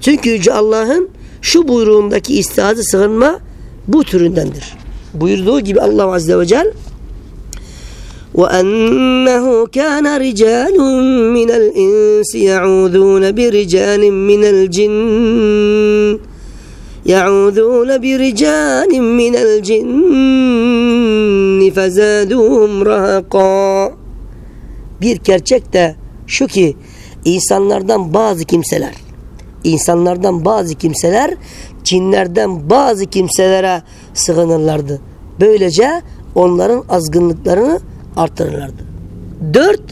Çünkü Yüce Allah'ın şu buyruğundaki istihazı sığınma bu türündendir Buyurduğu gibi Allah Azze ve Celle وأنه كان رجال من الإنس يعوذون برجال من الجن يعوذون برجال من الجن فزادوهم رهقا Bir gerçek de şu ki insanlardan bazı kimseler insanlardan bazı kimseler cinlerden bazı kimselere sığınırlardı. Böylece onların azgınlıklarını artırırlardı. Dört,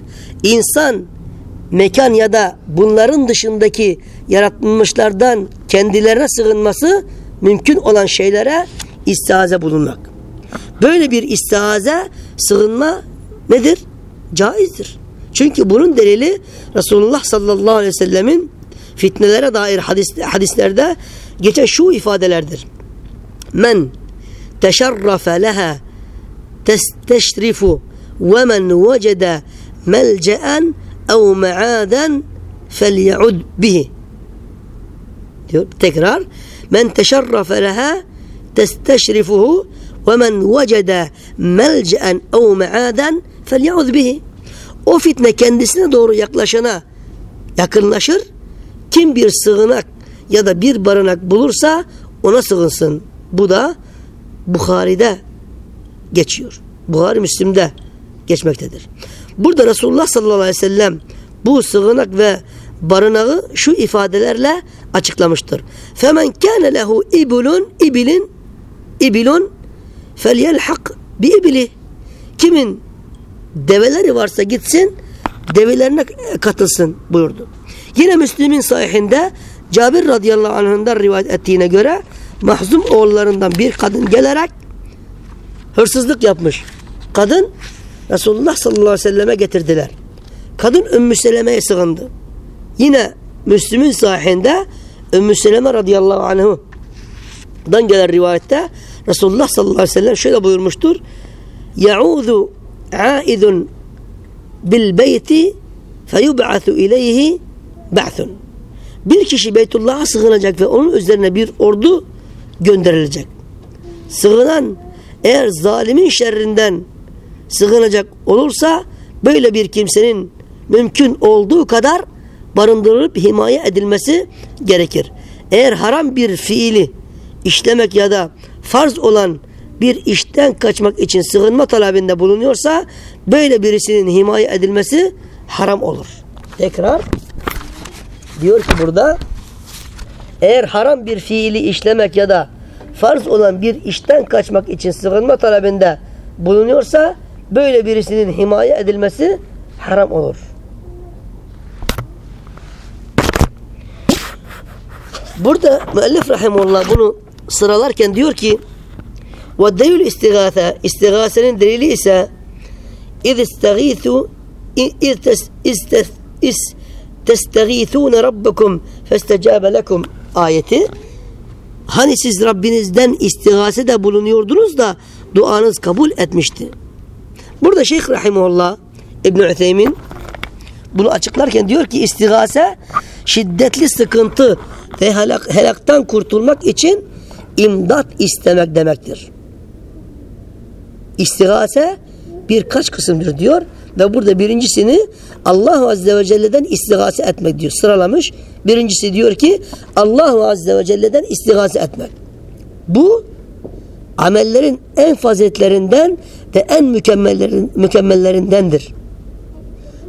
insan mekan ya da bunların dışındaki yaratılmışlardan kendilerine sığınması mümkün olan şeylere istihaze bulunmak. Böyle bir istihaze sığınma nedir? Caizdir. Çünkü bunun delili Resulullah sallallahu aleyhi ve sellemin fitnelere dair hadis, hadislerde geçen şu ifadelerdir. Men teşerrafe leha testeşrifu ve men vecede melce'en ev me'aden felya'ud bihi. Diyor tekrar. Men teşerrafe leha testeşrifuhu ve men vecede melce'en ev me'aden felya'ud bihi. O fitne kendisine doğru yaklaşana yakınlaşır. Kim bir sığınak ya da bir barınak bulursa ona sığınsın. Bu da Bukhari'de geçiyor. Bukhari Müslim'de geçmektedir. Burada Resulullah sallallahu aleyhi ve sellem bu sığınak ve barınağı şu ifadelerle açıklamıştır. Femen kâne lehu ibulun ibilin ibilun felyelhak bi ibili. Kimin develeri varsa gitsin develerine katılsın buyurdu. Yine Müslim'in sahihinde Cabir radıyallahu anh'ından rivayet ettiğine göre mahzum oğullarından bir kadın gelerek hırsızlık yapmış. Kadın Resulullah sallallahu aleyhi ve selleme getirdiler. Kadın Ümmü Seleme'ye sığındı. Yine Müslüm'ün sahihinde Ümmü Seleme radıyallahu anh'dan gelen rivayette Resulullah sallallahu aleyhi ve sellem şöyle buyurmuştur. Ya'udu aidun bil beyti feyub'atu ileyhi. Bir kişi Beytullah'a sığınacak ve onun üzerine bir ordu gönderilecek. Sığınan eğer zalimin şerrinden sığınacak olursa böyle bir kimsenin mümkün olduğu kadar barındırılıp himaye edilmesi gerekir. Eğer haram bir fiili işlemek ya da farz olan bir işten kaçmak için sığınma talebinde bulunuyorsa böyle birisinin himaye edilmesi haram olur. Tekrar diyor ki burada eğer haram bir fiili işlemek ya da farz olan bir işten kaçmak için sığınma talebinde bulunuyorsa böyle birisinin himaye edilmesi haram olur. Burada müellif rahimullah bunu sıralarken diyor ki وَالدَّيُّ الْاِسْتِغَاثَ İstigasenin delili ise اِذْ اسْتَغِيثُوا اِذْ testeğithûne rabbekum festecâbe lekum ayeti hani siz Rabbinizden istigase de bulunuyordunuz da duanız kabul etmişti. Burada Şeyh Rahimullah İbn-i Ütheymin bunu açıklarken diyor ki istigase şiddetli sıkıntı ve helak, helaktan kurtulmak için imdat istemek demektir. İstigase birkaç kısımdır diyor ve burada birincisini Allah Azze ve Celle'den istigase etmek diyor. Sıralamış. Birincisi diyor ki Allah Azze ve Celle'den istigase etmek. Bu amellerin en faziletlerinden ve en mükemmellerin, mükemmellerindendir.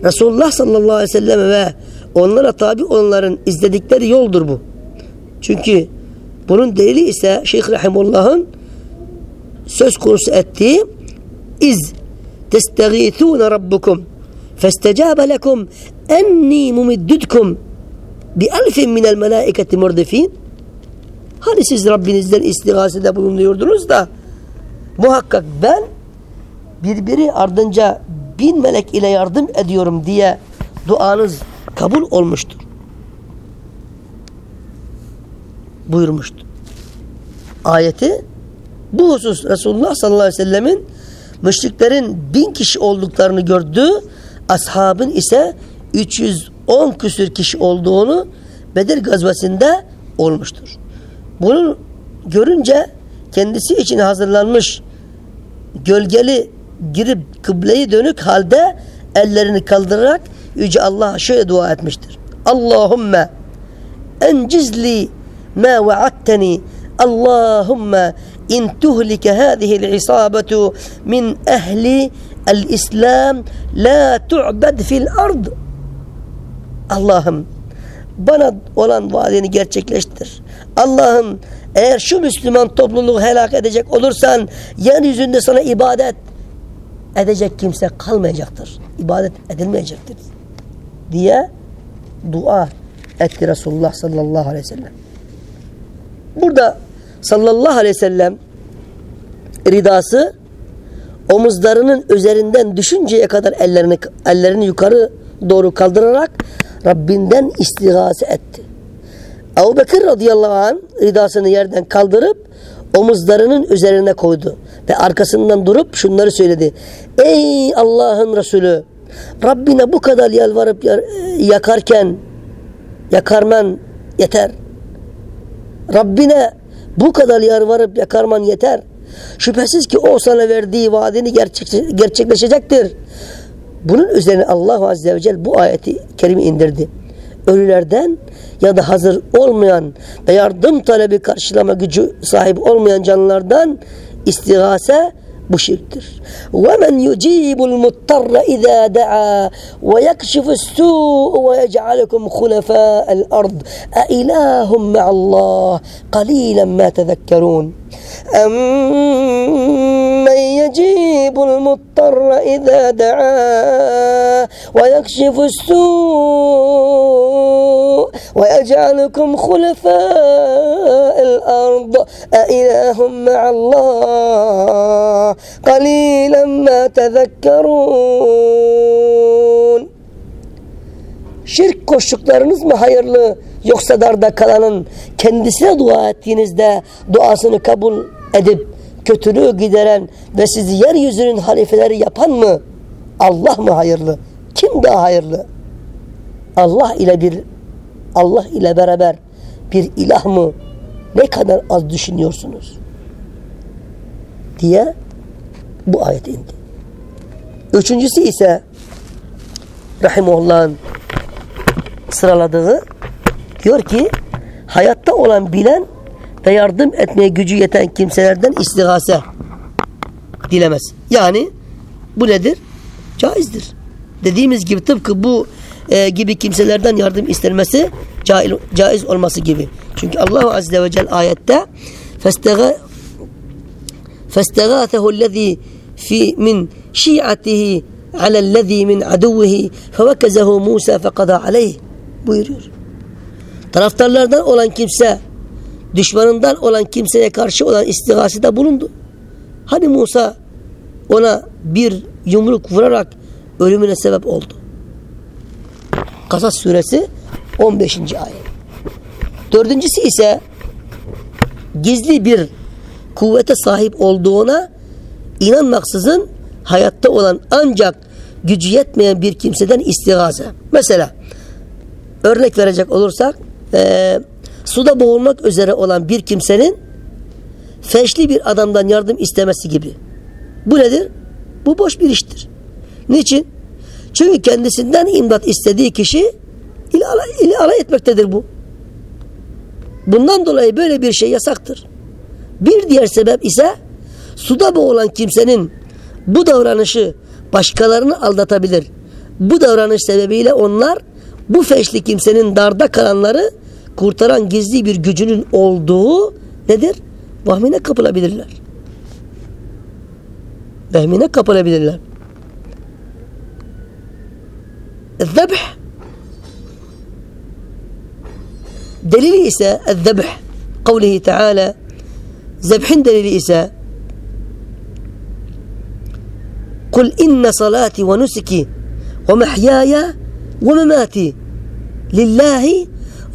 Resulullah sallallahu aleyhi ve sellem ve onlara tabi olanların izledikleri yoldur bu. Çünkü bunun delili ise Şeyh Rahimullah'ın söz konusu ettiği iz rabbukum festecabe lekum enni mumiddudkum bi elfin minel melaiketi murdifin hani siz Rabbinizden istigasede bulunuyordunuz da muhakkak ben birbiri ardınca bin melek ile yardım ediyorum diye duanız kabul olmuştur. Buyurmuştu. Ayeti bu husus Resulullah sallallahu aleyhi ve sellemin müşriklerin bin kişi olduklarını gördüğü ashabın ise 310 küsür kişi olduğunu Bedir gazvesinde olmuştur. Bunu görünce kendisi için hazırlanmış gölgeli girip kıbleyi dönük halde ellerini kaldırarak Yüce Allah'a şöyle dua etmiştir. Allahümme encizli ma vaadteni Allahümme in tuhlike hâzihil isabatu min ehli el-İslam la tu'bed fil ard. Allah'ım bana olan vaadini gerçekleştir. Allah'ım eğer şu Müslüman topluluğu helak edecek olursan yeryüzünde sana ibadet edecek kimse kalmayacaktır. İbadet edilmeyecektir. Diye dua etti Resulullah sallallahu aleyhi ve sellem. Burada sallallahu aleyhi ve sellem ridası omuzlarının üzerinden düşünceye kadar ellerini ellerini yukarı doğru kaldırarak Rabbinden istigase etti. Ebu Bekir radıyallahu anh ridasını yerden kaldırıp omuzlarının üzerine koydu. Ve arkasından durup şunları söyledi. Ey Allah'ın Resulü Rabbine bu kadar yalvarıp yakarken yakarman yeter. Rabbine bu kadar yalvarıp yakarman yeter. Şüphesiz ki o sana verdiği vaadini gerçek, gerçekleşecektir. Bunun üzerine Allah Azze ve Celle bu ayeti kerime indirdi. Ölülerden ya da hazır olmayan ve yardım talebi karşılama gücü sahip olmayan canlılardan istigase şirktir. وَمَنْ يُجِيبُ الْمُضْطَرَّ اِذَا دَعَى وَيَكْشِفُ السُّوءُ وَيَجْعَلَكُمْ خُلَفَاءَ الْأَرْضِ أَإِلَٰهٌ مَعَ اللّٰهِ قَلِيلًا مَا تَذَكَّرُونَ أَمَّنْ يَجِيبُ الْمُضْطَرَّ إِذَا دَعَى وَيَكْشِفُ السُّوءَ وَيَجْعَلَكُمْ خُلَفَاءَ الْأَرْضِ أَإِلَٰهٌ مَعَ اللّٰهِ قَلِيلًا مَا تَذَكَّرُونَ şirk koştuklarınız mı hayırlı yoksa darda kalanın kendisine dua ettiğinizde duasını kabul edip kötülüğü gideren ve sizi yeryüzünün halifeleri yapan mı Allah mı hayırlı? Kim daha hayırlı? Allah ile bir Allah ile beraber bir ilah mı? Ne kadar az düşünüyorsunuz? Diye bu ayet indi. Üçüncüsü ise Rahimullah'ın sıraladığı diyor ki hayatta olan bilen ve yardım etmeye gücü yeten kimselerden istigase dilemez. Yani bu nedir? Caizdir. Dediğimiz gibi tıpkı bu e, gibi kimselerden yardım istenmesi caiz, caiz olması gibi. Çünkü Allah Azze ve Celle ayette فَاسْتَغَاثَهُ الَّذ۪ي في من şiatihi alellezî min aduvihi fevekezehu Musa fekada aleyh buyuruyor. Taraftarlardan olan kimse düşmanından olan kimseye karşı olan istigasede bulundu. Hani Musa ona bir yumruk vurarak ölümüne sebep oldu. Kasas suresi 15. ayet. Dördüncüsü ise gizli bir kuvvete sahip olduğuna inanmaksızın hayatta olan ancak gücü yetmeyen bir kimseden istigaze. Mesela örnek verecek olursak e, suda boğulmak üzere olan bir kimsenin feşli bir adamdan yardım istemesi gibi. Bu nedir? Bu boş bir iştir. Niçin? Çünkü kendisinden imdat istediği kişi ile alay, alay etmektedir bu. Bundan dolayı böyle bir şey yasaktır. Bir diğer sebep ise suda boğulan kimsenin bu davranışı başkalarını aldatabilir. Bu davranış sebebiyle onlar bu feşli kimsenin darda kalanları kurtaran gizli bir gücünün olduğu nedir? Vahmine kapılabilirler. Vehmine kapılabilirler. Zebh delili ise zebh kavlihi teala zebhin delili ise kul inne salati ve nusuki ve mehyaya ve memati lillahi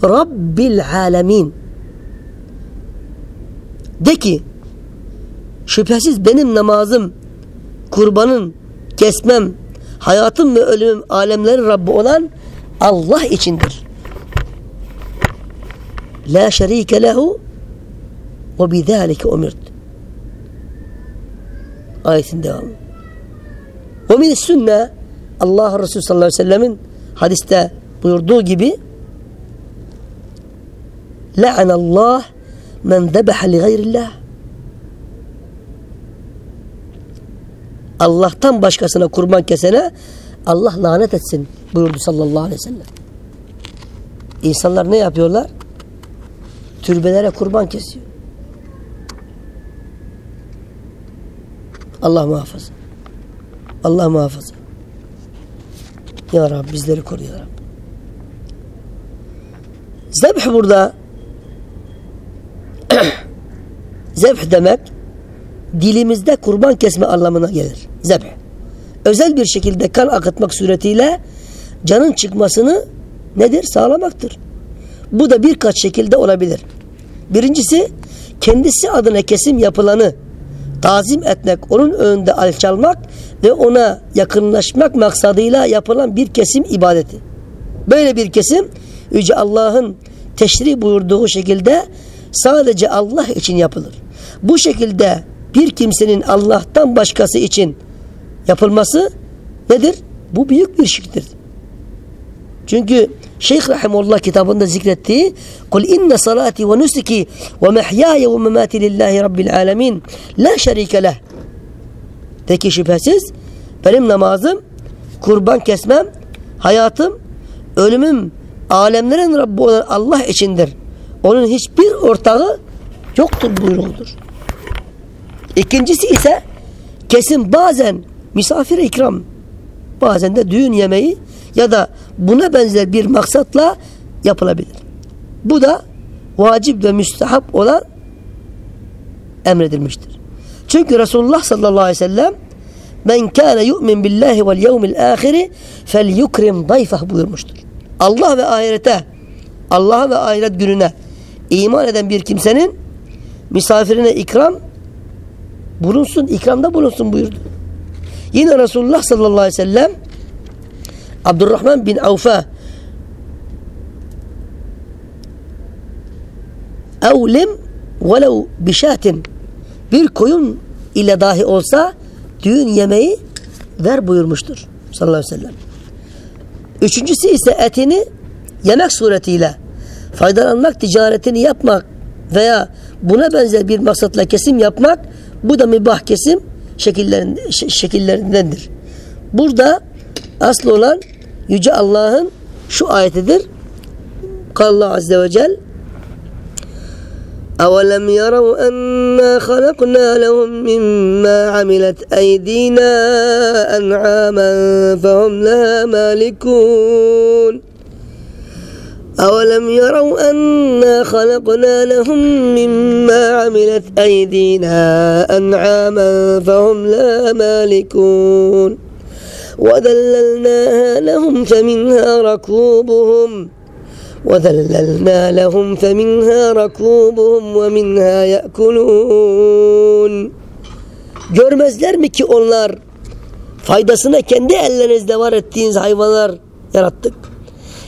Rabbil alemin. De ki şüphesiz benim namazım, kurbanın, kesmem, hayatım ve ölümüm alemlerin Rabbi olan Allah içindir. La şerike lehu ve bidâlike umirt. Ayetin devamı. Ve min sünne Allah Resulü sallallahu aleyhi ve sellemin hadiste buyurduğu gibi Allah men zebeha li gayrillah Allah'tan başkasına kurban kesene Allah lanet etsin buyurdu sallallahu aleyhi ve sellem. İnsanlar ne yapıyorlar? Türbelere kurban kesiyor. Allah muhafaza. Allah muhafaza. Ya Rabbi bizleri koru ya Rabbi. Zebh burada zebh demek dilimizde kurban kesme anlamına gelir. Zebh. Özel bir şekilde kan akıtmak suretiyle canın çıkmasını nedir? Sağlamaktır. Bu da birkaç şekilde olabilir. Birincisi kendisi adına kesim yapılanı tazim etmek, onun önünde alçalmak ve ona yakınlaşmak maksadıyla yapılan bir kesim ibadeti. Böyle bir kesim Yüce Allah'ın teşri buyurduğu şekilde sadece Allah için yapılır. Bu şekilde bir kimsenin Allah'tan başkası için yapılması nedir? Bu büyük bir şirktir. Çünkü Şeyh Rahimullah kitabında zikrettiği ve nusuki ve mehyaya ve memati lillahi rabbil alemin la şerike leh De ki şüphesiz benim namazım, kurban kesmem, hayatım, ölümüm alemlerin Rabbi olan Allah içindir. Onun hiçbir ortağı yoktur buyruğudur. İkincisi ise kesin bazen misafir ikram bazen de düğün yemeği ya da buna benzer bir maksatla yapılabilir. Bu da vacip ve müstehap olan emredilmiştir. Çünkü Resulullah sallallahu aleyhi ve sellem men kâne yu'min billahi vel yevmil âhiri fel yukrim dayfah buyurmuştur. Allah ve ahirete Allah'a ve ahiret gününe iman eden bir kimsenin misafirine ikram bulunsun, ikramda bulunsun buyurdu. Yine Resulullah sallallahu aleyhi ve sellem Abdurrahman bin Avf'a evlim velev bişatin bir koyun ile dahi olsa düğün yemeği ver buyurmuştur sallallahu aleyhi ve sellem. Üçüncüsü ise etini yemek suretiyle faydalanmak, ticaretini yapmak veya buna benzer bir maksatla kesim yapmak bu da mübah kesim şekillerindendir. Burada asıl olan Yüce Allah'ın şu ayetidir. Allah Azze ve Celle أولم يروا أنا خلقنا لهم مما عملت أيدينا أنعاما فهم لها مالكون أولم يروا أنا خلقنا لهم مما عملت أيدينا أنعاما فهم لها مالكون وذللناها لهم فمنها ركوبهم وذللنا لهم فمنها ركوبهم ومنها يأكلون Görmezler mi ki onlar faydasına kendi ellerinizde var ettiğiniz hayvanlar yarattık.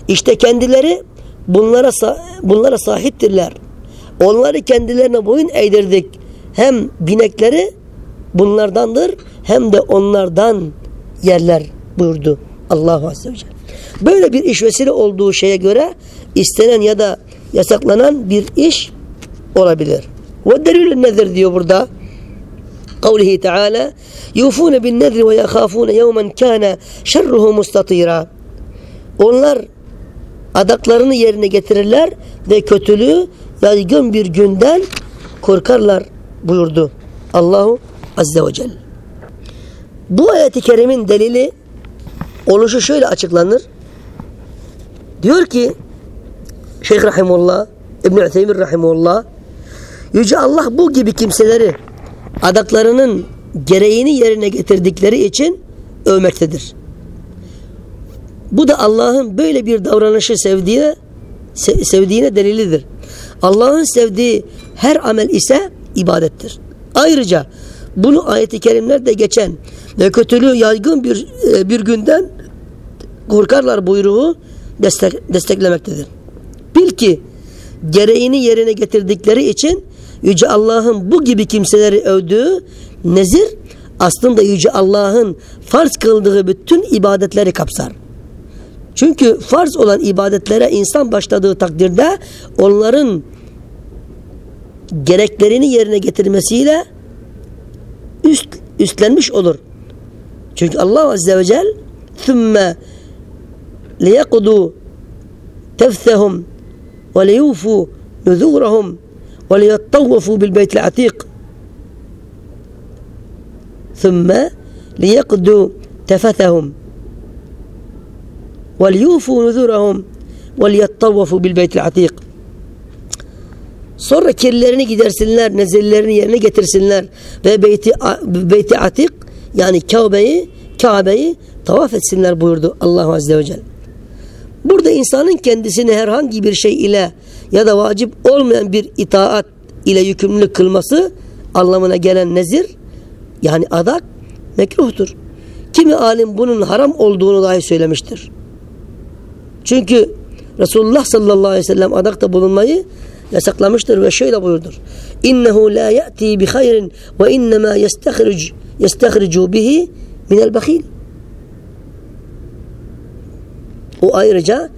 İşte kendileri bunlara bunlara sahiptirler. Onları kendilerine boyun eğdirdik. Hem binekleri bunlardandır hem de onlardan yerler buyurdu Allahu Azze ve Celle. Böyle bir iş vesile olduğu şeye göre istenen ya da yasaklanan bir iş olabilir. Ve delilün nedir diyor burada. Kavlihi Teala yufune bin nedri ve yakhafune yevmen kâne. Onlar adaklarını yerine getirirler ve kötülüğü yaygın bir günden korkarlar buyurdu. Allahu Azze ve Celle. Bu ayeti kerimin delili oluşu şöyle açıklanır. Diyor ki Şeyh Rahimullah İbn-i Ütheymir Rahimullah Yüce Allah bu gibi kimseleri adaklarının gereğini yerine getirdikleri için övmektedir. Bu da Allah'ın böyle bir davranışı sevdiğine, sevdiğine delilidir. Allah'ın sevdiği her amel ise ibadettir. Ayrıca bunu ayet-i kerimlerde geçen ve kötülüğü yaygın bir e, bir günden korkarlar buyruğu destek, desteklemektedir. Bil ki gereğini yerine getirdikleri için Yüce Allah'ın bu gibi kimseleri övdüğü nezir aslında Yüce Allah'ın farz kıldığı bütün ibadetleri kapsar. Çünkü farz olan ibadetlere insan başladığı takdirde onların gereklerini yerine getirmesiyle üst, üstlenmiş olur. Çünkü Allah Azze ve Celle ثُمَّ لِيَقُدُوا تَفْثَهُمْ وَلِيُوفُوا نُذُورَهُمْ وَلِيَطَّوَّفُوا بِالْبَيْتِ الْعَتِيقِ ثُمَّ لِيَقْدُوا تَفَثَهُمْ وَلْيُوفُوا نُذُورَهُمْ وَلِيَطَّوَّفُوا بِالْبَيْتِ الْعَتِيقِ Sonra kirlerini gidersinler, nezirlerini yerine getirsinler ve beyti, beyti atik yani Kabe'yi Kabe'yi tavaf etsinler buyurdu Allah Azze ve Celle. Burada insanın kendisini herhangi bir şey ile ya da vacip olmayan bir itaat ile yükümlü kılması anlamına gelen nezir yani adak mekruhtur. Kimi alim bunun haram olduğunu dahi söylemiştir. Çünkü Resulullah sallallahu aleyhi ve sellem adakta bulunmayı yasaklamıştır ve şöyle buyurdur. İnnehu la ya'ti bi hayrin ve innema yestahric yestahricu bihi minel bakhil. O ayrıca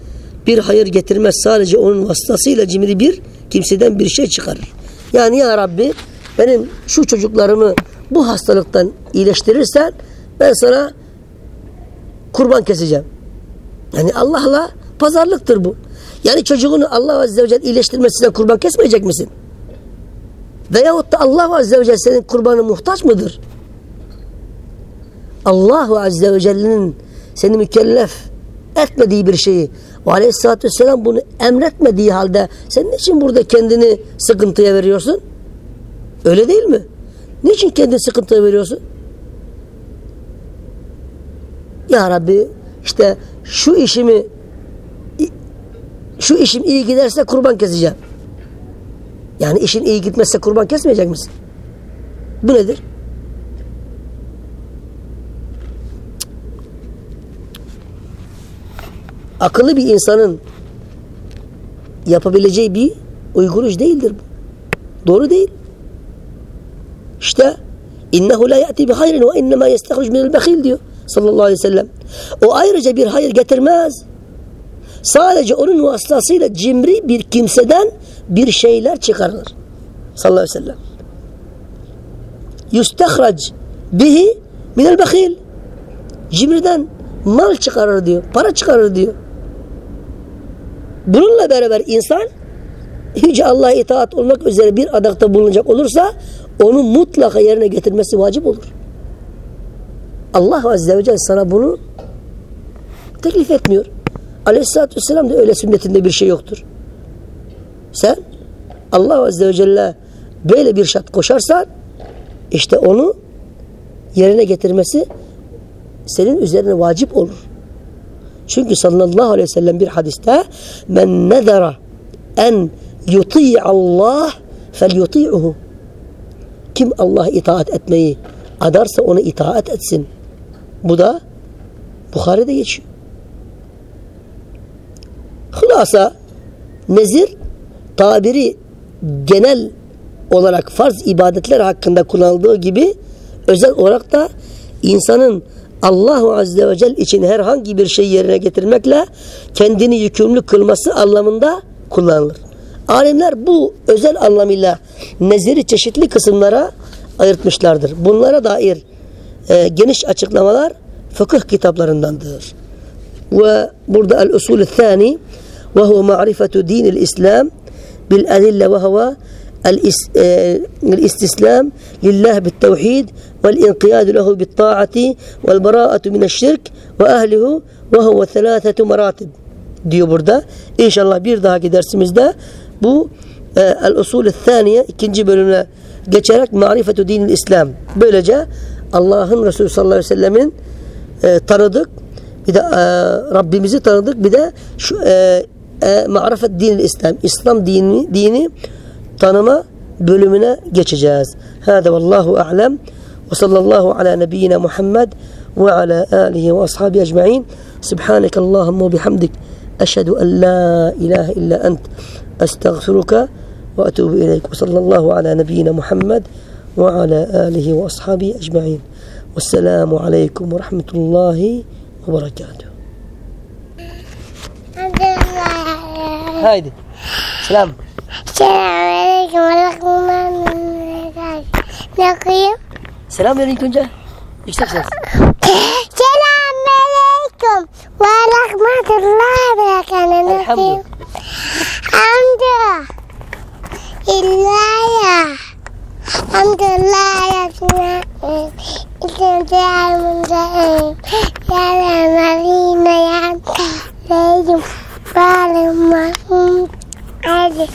bir hayır getirmez sadece onun vasıtasıyla cimri bir kimseden bir şey çıkarır. Yani ya Rabbi benim şu çocuklarımı bu hastalıktan iyileştirirsen ben sana kurban keseceğim. Yani Allah'la pazarlıktır bu. Yani çocuğunu Allah Azze ve Celle iyileştirmesiyle kurban kesmeyecek misin? Veyahut da Allah Azze ve Celle senin kurbanı muhtaç mıdır? Allah Azze ve Celle'nin seni mükellef etmediği bir şeyi ve Aleyhisselatü Vesselam bunu emretmediği halde sen niçin burada kendini sıkıntıya veriyorsun? Öyle değil mi? Niçin kendini sıkıntıya veriyorsun? Ya Rabbi işte şu işimi şu işim iyi giderse kurban keseceğim. Yani işin iyi gitmezse kurban kesmeyecek misin? Bu nedir? Akıllı bir insanın yapabileceği bir uygun iş değildir bu. Doğru değil. İşte innehu la ya'ti bi hayrin ve innema yestahruc minel behil diyor sallallahu aleyhi ve sellem. O ayrıca bir hayır getirmez. Sadece onun vasıtasıyla cimri bir kimseden bir şeyler çıkarılır. Sallallahu aleyhi ve sellem. Yustahrac bihi minel behil. Cimriden mal çıkarır diyor. Para çıkarır diyor. Bununla beraber insan Yüce Allah'a itaat olmak üzere bir adakta bulunacak olursa onu mutlaka yerine getirmesi vacip olur. Allah Azze ve Celle sana bunu teklif etmiyor. Aleyhisselatü Vesselam da öyle sünnetinde bir şey yoktur. Sen Allah Azze ve Celle böyle bir şart koşarsan işte onu yerine getirmesi senin üzerine vacip olur. Çünkü sallallahu aleyhi ve sellem bir hadiste men nedera en yuti'allah fel yuti'uhu kim Allah'a itaat etmeyi adarsa ona itaat etsin. Bu da Bukhari'de geçiyor. Hülasa nezir tabiri genel olarak farz ibadetler hakkında kullanıldığı gibi özel olarak da insanın Allahu Azze ve Celle için herhangi bir şey yerine getirmekle kendini yükümlü kılması anlamında kullanılır. Alimler bu özel anlamıyla neziri çeşitli kısımlara ayırtmışlardır. Bunlara dair e, geniş açıklamalar fıkıh kitaplarındandır. Ve burada el-usul thani ve huve ma'rifetu dinil İslam bil adille ve huve الاستسلام لله بالتوحيد والانقياد له بالطاعة والبراءة من الشرك وأهله وهو ثلاثة مراتب diyor burada. İnşallah bir dahaki dersimizde bu e, el usulü thaniye ikinci bölümüne geçerek marifetu dinil İslam. Böylece Allah'ın Resulü sallallahu aleyhi ve sellemin e, tanıdık bir de e, Rabbimizi tanıdık bir de şu e, e, marifet dinil İslam. İslam dini, dini tanıma bölümüne geçeceğiz. Hâde vallahu a'lem ve sallallahu ala nebiyyina Muhammed ve ala alihi ve ashabi ecma'in. Subhaneke Allahumma bihamdik. Eşhedü en la ilahe illa ent. Estağfiruka ve etubu ileyk. Ve sallallahu ala nebiyyina Muhammed ve ala alihi ve ashabi ecma'in. Vesselamu aleykum ve rahmetullahi ve berekatuhu. Haydi. Selam. Selamünaleyküm ve rahmetullahi Ne okuyayım? Selam verin ilk önce. Yüksek ses. Selamünaleyküm ve rahmetullahi Hamdülillah ya İkinci ayımındayım. Yalanlarına yan. Leydim. Bağlımım. Hadi.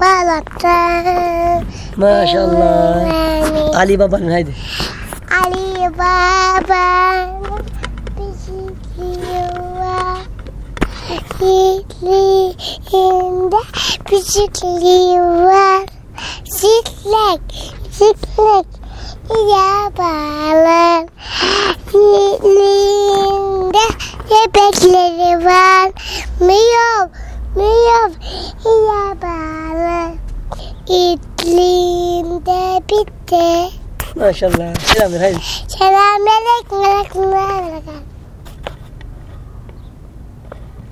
Bağlattım. Maşallah. Ali babanın haydi. Ali Baba bisikliyor. Bisikliğinde bisikliği var. Siklek, siklek yaparlar. Siklinde bebekleri var. Miyav, miyav yaparlar. İtliğinde bitti. Maşallah. Selam. Selamünaleyküm ve rahmetullahi ve berekatuhu.